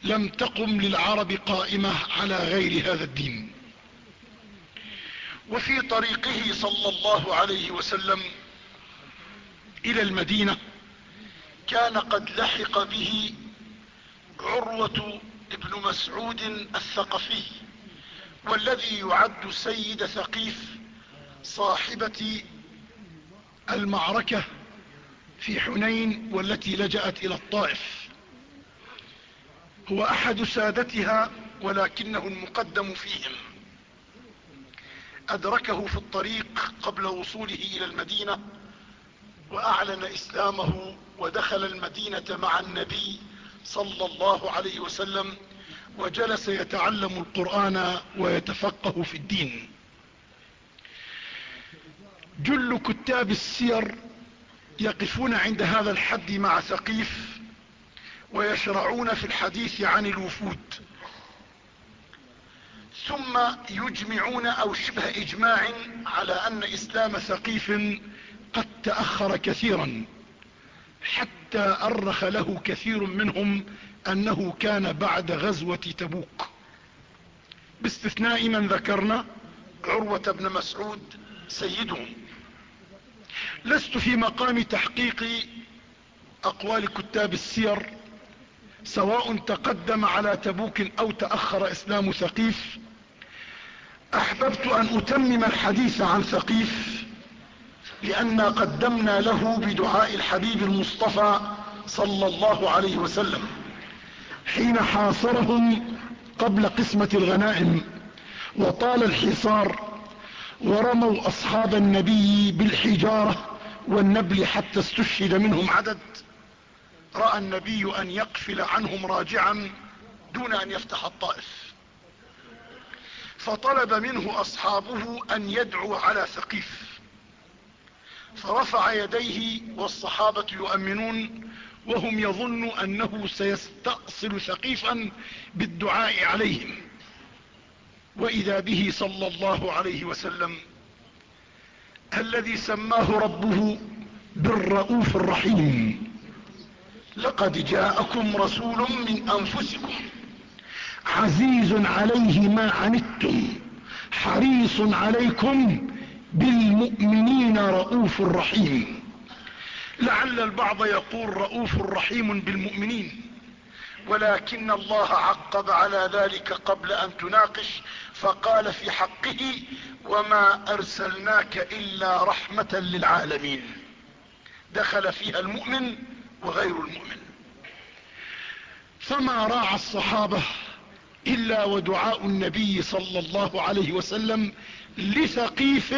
لم تقم للعرب قائمة على غير هذا الدين. وفي طريقه صلى الله عليه وسلم إلى المدينة كان قد لحق به عروة ابن مسعود الثقفي والذي يعد سيد ثقيف صاحبة المعركة في حنين والتي لجأت إلى الطائف. هو أحد سادتها ولكنه المقدم فيهم. أدركه في الطريق قبل وصوله إلى المدينة وأعلن إسلامه ودخل المدينة مع النبي صلى الله عليه وسلم وجلس يتعلم القرآن ويتفقه في الدين. جل كتاب السير يقفون عند هذا الحد مع ثقيف ويشرعون في الحديث عن الوفود. ثم يجمعون أو شبه إجماع على أن إسلام ثقيف قد تأخر كثيرا. حتى أرخ له كثير منهم أنه كان بعد غزوة تبوك. باستثناء من ذكرنا عروة بن مسعود سيدهم لست في مقام تحقيق أقوال كتاب السير سواء تقدم على تبوك أو تأخر إسلام ثقيف. أحببت أن أتمم الحديث عن ثقيف. لأن قدمنا له بدعاء الحبيب المصطفى صلى الله عليه وسلم حين حاصرهم قبل قسمة الغنائم وطال الحصار ورموا أصحاب النبي بالحجارة والنبل حتى استشهد منهم عدد. رأى النبي أن يقفل عنهم راجعا دون أن يفتح الطائف. فطلب منه أصحابه أن يدعو على ثقيف. فرفع يديه والصحابة يؤمنون وهم يظنوا أنه سيستأصل ثقيفا بالدعاء عليهم. وإذا به صلى الله عليه وسلم الذي سماه ربه بالرؤوف الرحيم لقد جاءكم رسول من أنفسكم عزيز عليه ما عنتم حريص عليكم بالمؤمنين رؤوف رحيم. لعل البعض يقول رؤوف رحيم بالمؤمنين. ولكن الله عقب على ذلك قبل أن تناقش فقال في حقه وما أرسلناك إلا رحمة للعالمين دخل فيها المؤمن وغير المؤمن. فما راعى الصحابة؟ إلا ودعاء النبي صلى الله عليه وسلم لثقيف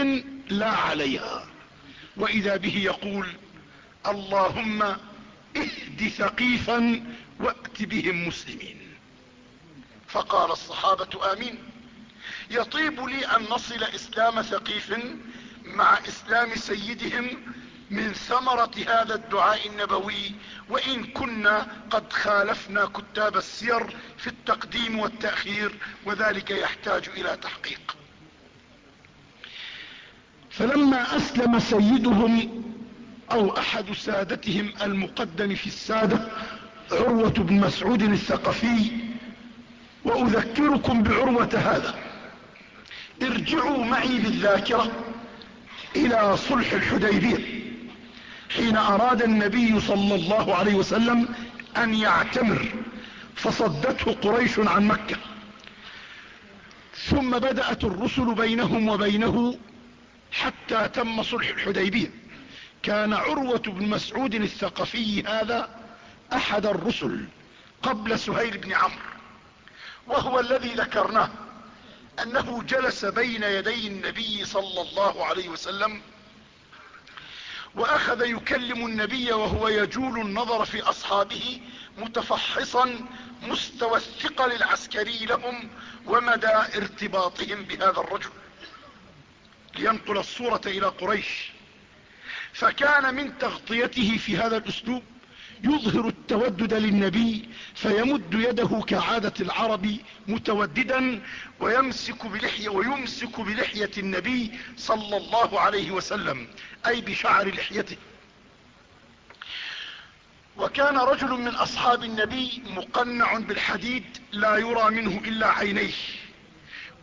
لا عليها. وإذا به يقول اللهم اهد ثقيفا وأت بهم مسلمين. فقال الصحابة آمين. يطيب لي أن نصل إسلام ثقيف مع إسلام سيدهم من ثمرة هذا الدعاء النبوي وإن كنا قد خالفنا كتاب السير في التقديم والتأخير وذلك يحتاج إلى تحقيق. فلما أسلم سيدهم أو أحد سادتهم المقدم في السادة عروة بن مسعود الثقفي وأذكركم بعروة هذا ارجعوا معي بالذاكرة إلى صلح الحديبية حين أراد النبي صلى الله عليه وسلم أن يعتمر فصدته قريش عن مكة. ثم بدأت الرسل بينهم وبينه حتى تم صلح الحديبية. كان عروة بن مسعود الثقفي هذا أحد الرسل قبل سهيل بن عمرو وهو الذي ذكرناه أنه جلس بين يدي النبي صلى الله عليه وسلم وأخذ يكلم النبي وهو يجول النظر في أصحابه متفحصا مستوى الثقل العسكري لهم ومدى ارتباطهم بهذا الرجل. لينقل الصورة إلى قريش. فكان من تغطيته في هذا الأسلوب يظهر التودد للنبي فيمد يده كعادة العرب متوددا ويمسك بلحية ويمسك بلحية النبي صلى الله عليه وسلم أي بشعر لحيته. وكان رجل من أصحاب النبي مقنع بالحديد لا يرى منه إلا عينيه.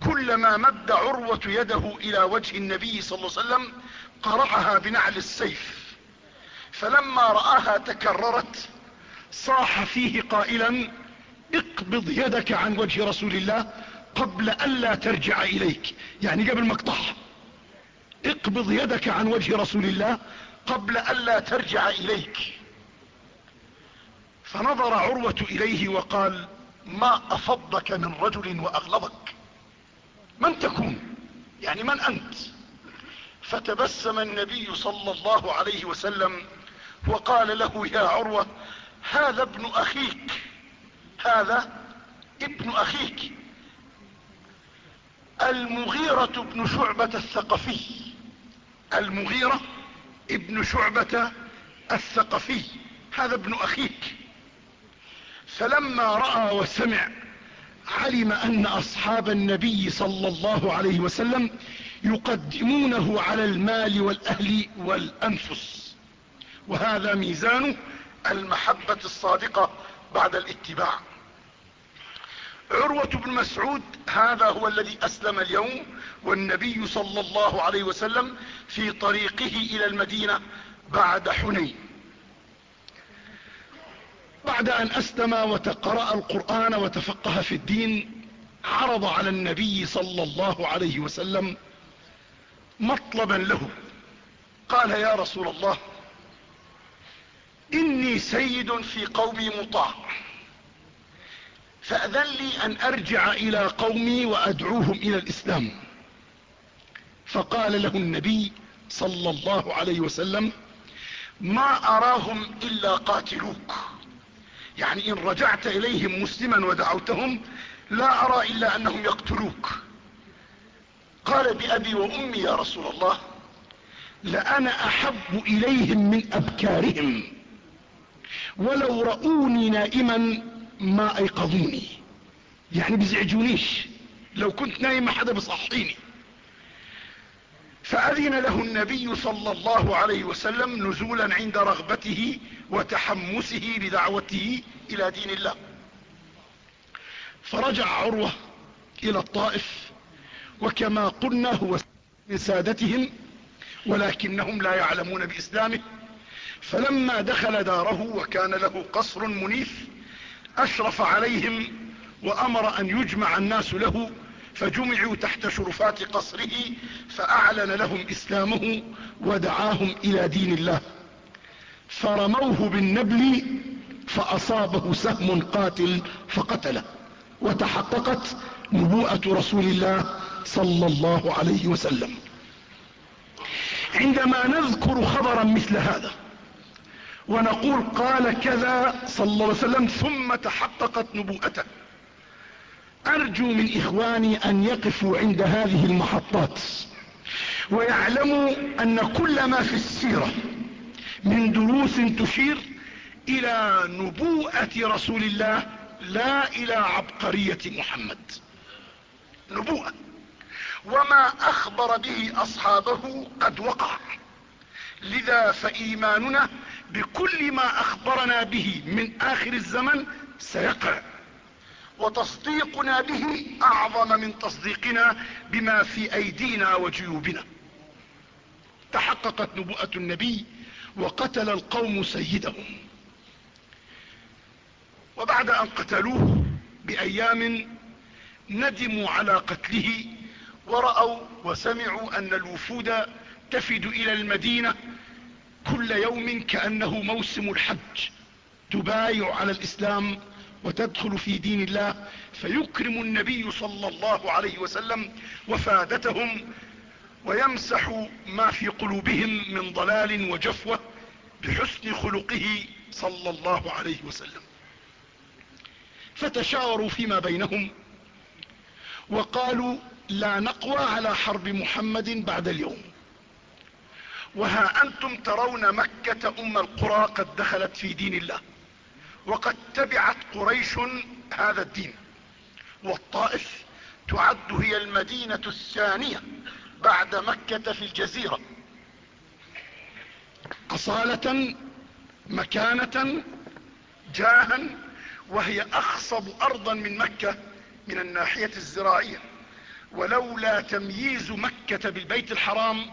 كلما مد عروة يده إلى وجه النبي صلى الله عليه وسلم قرعها بنعل السيف. فلما رآها تكررت صاح فيه قائلا اقبض يدك عن وجه رسول الله قبل الا ترجع إليك. يعني قبل ما اقطعها. اقبض يدك عن وجه رسول الله قبل الا ترجع إليك. فنظر عروة إليه وقال ما أفضك من رجل وأغلظك؟ من تكون؟ يعني من أنت؟ فتبسم النبي صلى الله عليه وسلم وقال له يا عروة هذا ابن أخيك. هذا ابن أخيك. المغيرة بن شعبة الثقفي. المغيرة ابن شعبة الثقفي. هذا ابن أخيك. فلما رأى وسمع علم أن أصحاب النبي صلى الله عليه وسلم يقدمونه على المال والأهل والأنفس. وهذا ميزان المحبة الصادقة بعد الاتباع. عروة بن مسعود هذا هو الذي أسلم اليوم والنبي صلى الله عليه وسلم في طريقه إلى المدينة بعد حنين. بعد أن أسلم وتقرأ القرآن وتفقه في الدين عرض على النبي صلى الله عليه وسلم مطلبا له. قال يا رسول الله إني سيد في قومي مطاع. فأذن لي أن أرجع إلى قومي وأدعوهم إلى الإسلام. فقال له النبي صلى الله عليه وسلم ما أراهم إلا قاتلوك. يعني إن رجعت إليهم مسلما ودعوتهم لا أرى إلا أنهم يقتلوك. قال بأبي وأمي يا رسول الله لأنا أحب إليهم من أبكارهم. ولو رؤوني نائما ما أيقظوني. يعني بيزعجونيش. لو كنت نايم ما حدا بصحيني فأذن له النبي صلى الله عليه وسلم نزولا عند رغبته وتحمسه لدعوته إلى دين الله. فرجع عروة إلى الطائف وكما قلنا هو من سادتهم ولكنهم لا يعلمون بإسلامه. فلما دخل داره وكان له قصر منيف أشرف عليهم وأمر أن يجمع الناس له فجمعوا تحت شرفات قصره فأعلن لهم إسلامه ودعاهم إلى دين الله. فرموه بالنبل فأصابه سهم قاتل فقتله وتحققت نبوءة رسول الله صلى الله عليه وسلم. عندما نذكر خبرا مثل هذا ونقول قال كذا صلى الله عليه وسلم ثم تحققت نبوءته. أرجو من إخواني أن يقفوا عند هذه المحطات ويعلموا أن كل ما في السيرة من دروس تشير إلى نبوءة رسول الله لا إلى عبقرية محمد. نبوءة. وما أخبر به أصحابه قد وقع. لذا فإيماننا بكل ما أخبرنا به من آخر الزمن سيقع وتصديقنا به أعظم من تصديقنا بما في أيدينا وجيوبنا. تحققت نبوءة النبي وقتل القوم سيدهم. وبعد أن قتلوه بأيام ندموا على قتله ورأوا وسمعوا أن الوفود تفد إلى المدينة كل يوم كأنه موسم الحج. تبايع على الإسلام وتدخل في دين الله فيكرم النبي صلى الله عليه وسلم وفادتهم ويمسح ما في قلوبهم من ضلال وجفوة بحسن خلقه صلى الله عليه وسلم. فتشاوروا فيما بينهم وقالوا لا نقوى على حرب محمد بعد اليوم. وها أنتم ترون مكة أم القرى قد دخلت في دين الله. وقد تبعت قريش هذا الدين. والطائف تعد هي المدينة الثانية بعد مكة في الجزيرة. اصالة مكانة جاها وهي أخصب ارضا من مكة من الناحية الزراعية. ولولا تمييز مكة بالبيت الحرام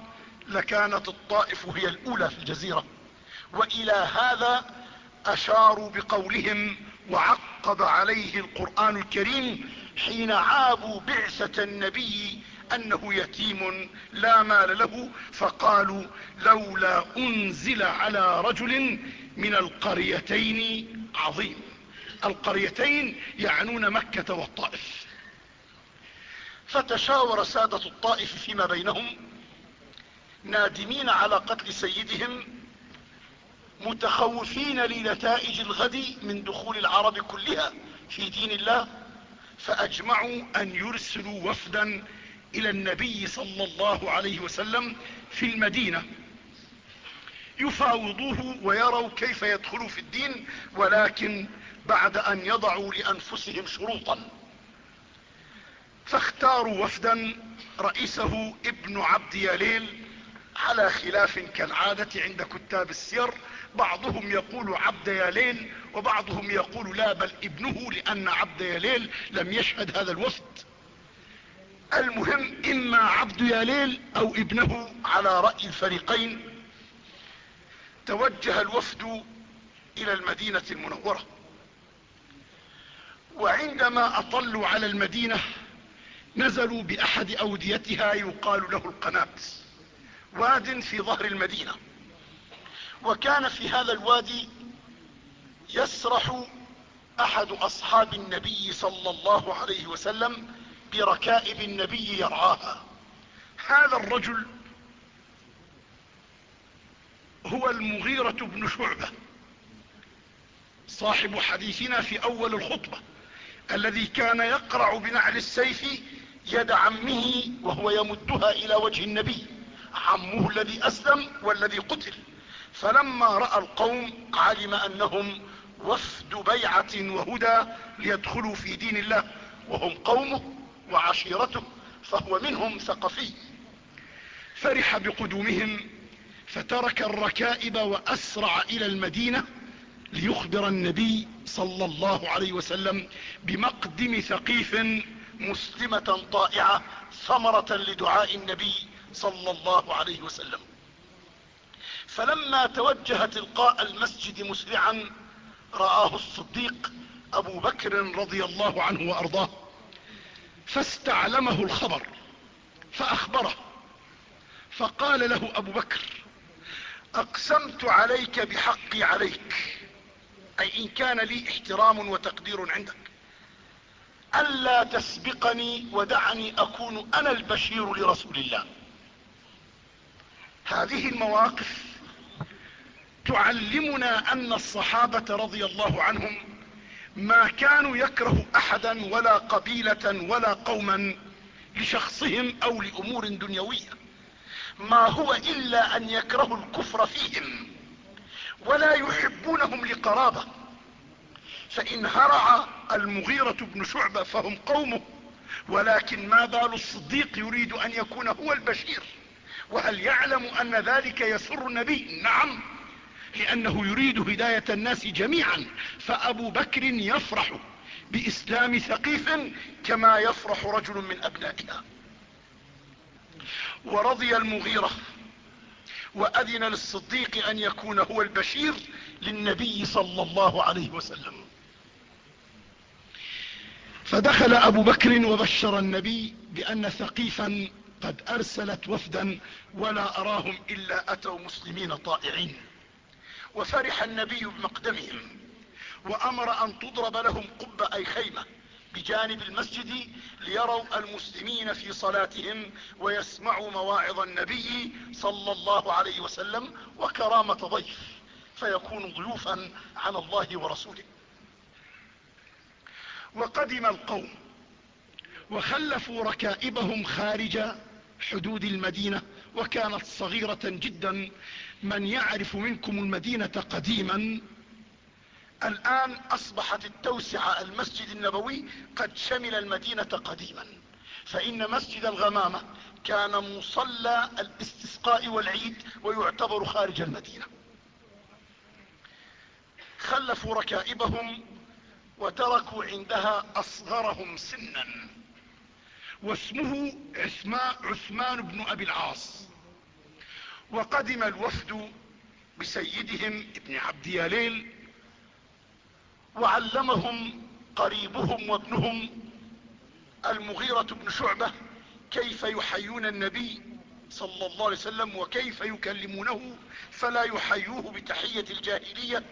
لكانت الطائف هي الأولى في الجزيرة. وإلى هذا أشاروا بقولهم وعقب عليه القرآن الكريم حين عابوا بعثة النبي أنه يتيم لا مال له فقالوا لولا أنزل على رجل من القريتين عظيم. القريتين يعنون مكة والطائف. فتشاور سادة الطائف فيما بينهم نادمين على قتل سيدهم متخوفين لنتائج الغد من دخول العرب كلها في دين الله فأجمعوا أن يرسلوا وفدا إلى النبي صلى الله عليه وسلم في المدينة. يفاوضوه ويروا كيف يدخلوا في الدين ولكن بعد أن يضعوا لأنفسهم شروطا. فاختاروا وفدا رئيسه ابن عبد يليل على خلاف كالعادة عند كتاب السير بعضهم يقول عبد يليل وبعضهم يقول لا بل ابنه لأن عبد يليل لم يشهد هذا الوفد. المهم إما عبد يليل أو ابنه على رأي الفريقين. توجه الوفد إلى المدينة المنورة. وعندما أطلوا على المدينة نزلوا بأحد أوديتها يقال له القنات واد في ظهر المدينة. وكان في هذا الوادي يسرح أحد أصحاب النبي صلى الله عليه وسلم بركائب النبي يرعاها. هذا الرجل هو المغيرة بن شعبة صاحب حديثنا في أول الخطبة الذي كان يقرع بنعل السيف يد عمه وهو يمدها إلى وجه النبي. عمه الذي أسلم والذي قتل. فلما رأى القوم علم أنهم وفد بيعة وهدى ليدخلوا في دين الله وهم قومه وعشيرته فهو منهم ثقفي. فرح بقدومهم فترك الركائب وأسرع إلى المدينة ليخبر النبي صلى الله عليه وسلم بمقدم ثقيف مسلمة طائعة ثمرة لدعاء النبي صلى الله عليه وسلم. فلما توجه تلقاء المسجد مسرعا رآه الصديق أبو بكر رضي الله عنه وأرضاه فاستعلمه الخبر فأخبره فقال له أبو بكر أقسمت عليك بحقي عليك أي إن كان لي احترام وتقدير عندك ألا تسبقني ودعني أكون أنا البشير لرسول الله. هذه المواقف تعلمنا أن الصحابة رضي الله عنهم ما كانوا يكره أحدا ولا قبيلة ولا قوما لشخصهم أو لأمور دنيوية. ما هو إلا أن يكرهوا الكفر فيهم ولا يحبونهم لقرابة. فإن هرع المغيرة بن شعبة فهم قومه ولكن ما بال الصديق يريد أن يكون هو البشير. وهل يعلم أن ذلك يسر النبي؟ نعم. لأنه يريد هداية الناس جميعا فأبو بكر يفرح بإسلام ثقيف كما يفرح رجل من ابنائها ورضي المغيرة وأذن للصديق أن يكون هو البشير للنبي صلى الله عليه وسلم. فدخل أبو بكر وبشر النبي بأن ثقيفا قد أرسلت وفدا ولا أراهم إلا أتوا مسلمين طائعين. وفرح النبي بمقدمهم وأمر أن تضرب لهم قبة أي خيمة بجانب المسجد ليروا المسلمين في صلاتهم ويسمعوا مواعظ النبي صلى الله عليه وسلم وكرامة ضيف فيكون ضيوفا على الله ورسوله. وقدم القوم وخلفوا ركائبهم خارج حدود المدينة وكانت صغيرة جدا. من يعرف منكم المدينة قديما؟ الآن أصبحت التوسعة المسجد النبوي قد شمل المدينة قديما. فإن مسجد الغمامة كان مصلى الاستسقاء والعيد ويعتبر خارج المدينة. خلفوا ركائبهم وتركوا عندها أصغرهم سنا. واسمه عثمان بن أبي العاص. وقدم الوفد بسيدهم ابن عبد ياليل وعلمهم قريبهم وابنهم المغيرة بن شعبة كيف يحيون النبي صلى الله عليه وسلم وكيف يكلمونه فلا يحيوه بتحية الجاهلية.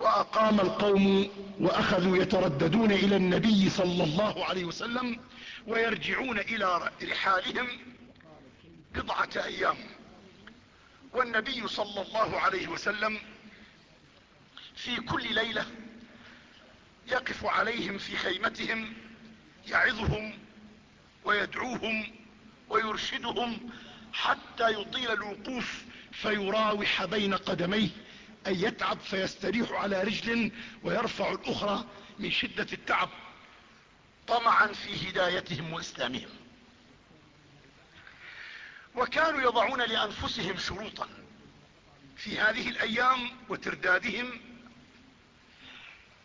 وأقام القوم وأخذوا يترددون إلى النبي صلى الله عليه وسلم ويرجعون إلى رحالهم بضعة أيام. والنبي صلى الله عليه وسلم في كل ليلة يقف عليهم في خيمتهم يعظهم ويدعوهم ويرشدهم حتى يطيل الوقوف فيراوح بين قدميه. أن يتعب فيستريح على رجل ويرفع الأخرى من شدة التعب طمعا في هدايتهم وإسلامهم. وكانوا يضعون لأنفسهم شروطا في هذه الأيام وتردادهم.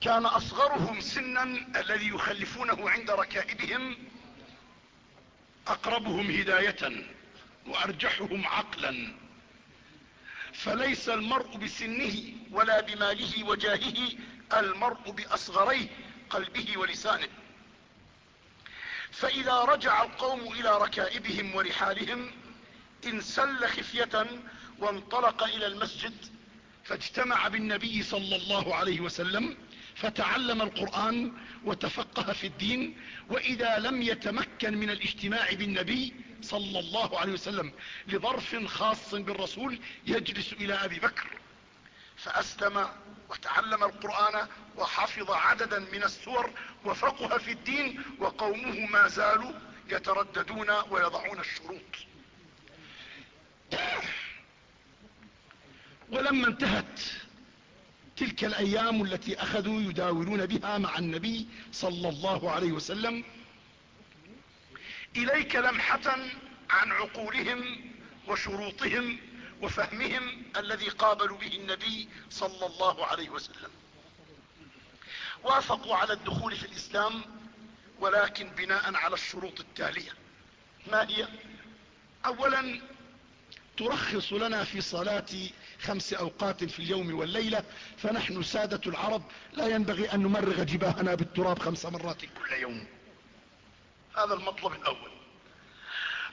كان أصغرهم سنا الذي يخلفونه عند ركائبهم. أقربهم هداية وأرجحهم عقلا. فليس المرء بسنه ولا بماله وجاهه المرء بأصغريه قلبه ولسانه. فإذا رجع القوم إلى ركائبهم ورحالهم انسل خفية وانطلق إلى المسجد فاجتمع بالنبي صلى الله عليه وسلم فتعلم القرآن وتفقه في الدين وإذا لم يتمكن من الاجتماع بالنبي صلى الله عليه وسلم لظرف خاص بالرسول يجلس إلى أبي بكر. فأسلم وتعلم القرآن وحفظ عددا من السور وفقه في الدين وقومه ما زالوا يترددون ويضعون الشروط. ولما انتهت تلك الأيام التي أخذوا يداولون بها مع النبي صلى الله عليه وسلم إليك لمحة عن عقولهم وشروطهم وفهمهم الذي قابلوا به النبي صلى الله عليه وسلم. وافقوا على الدخول في الإسلام ولكن بناء على الشروط التالية. ما هي؟ اولا ترخص لنا في صلاة خمس أوقات في اليوم والليلة فنحن سادة العرب لا ينبغي أن نمرغ جباهنا بالتراب خمس مرات كل يوم. هذا المطلب الأول.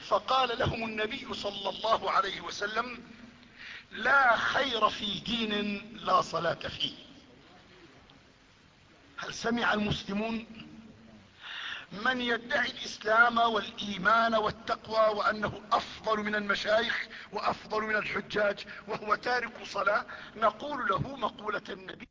فقال لهم النبي صلى الله عليه وسلم لا خير في دين لا صلاة فيه. هل سمع المسلمون من يدعي الإسلام والإيمان والتقوى وأنه أفضل من المشايخ وأفضل من الحجاج وهو تارك صلاة نقول له مقولة النبي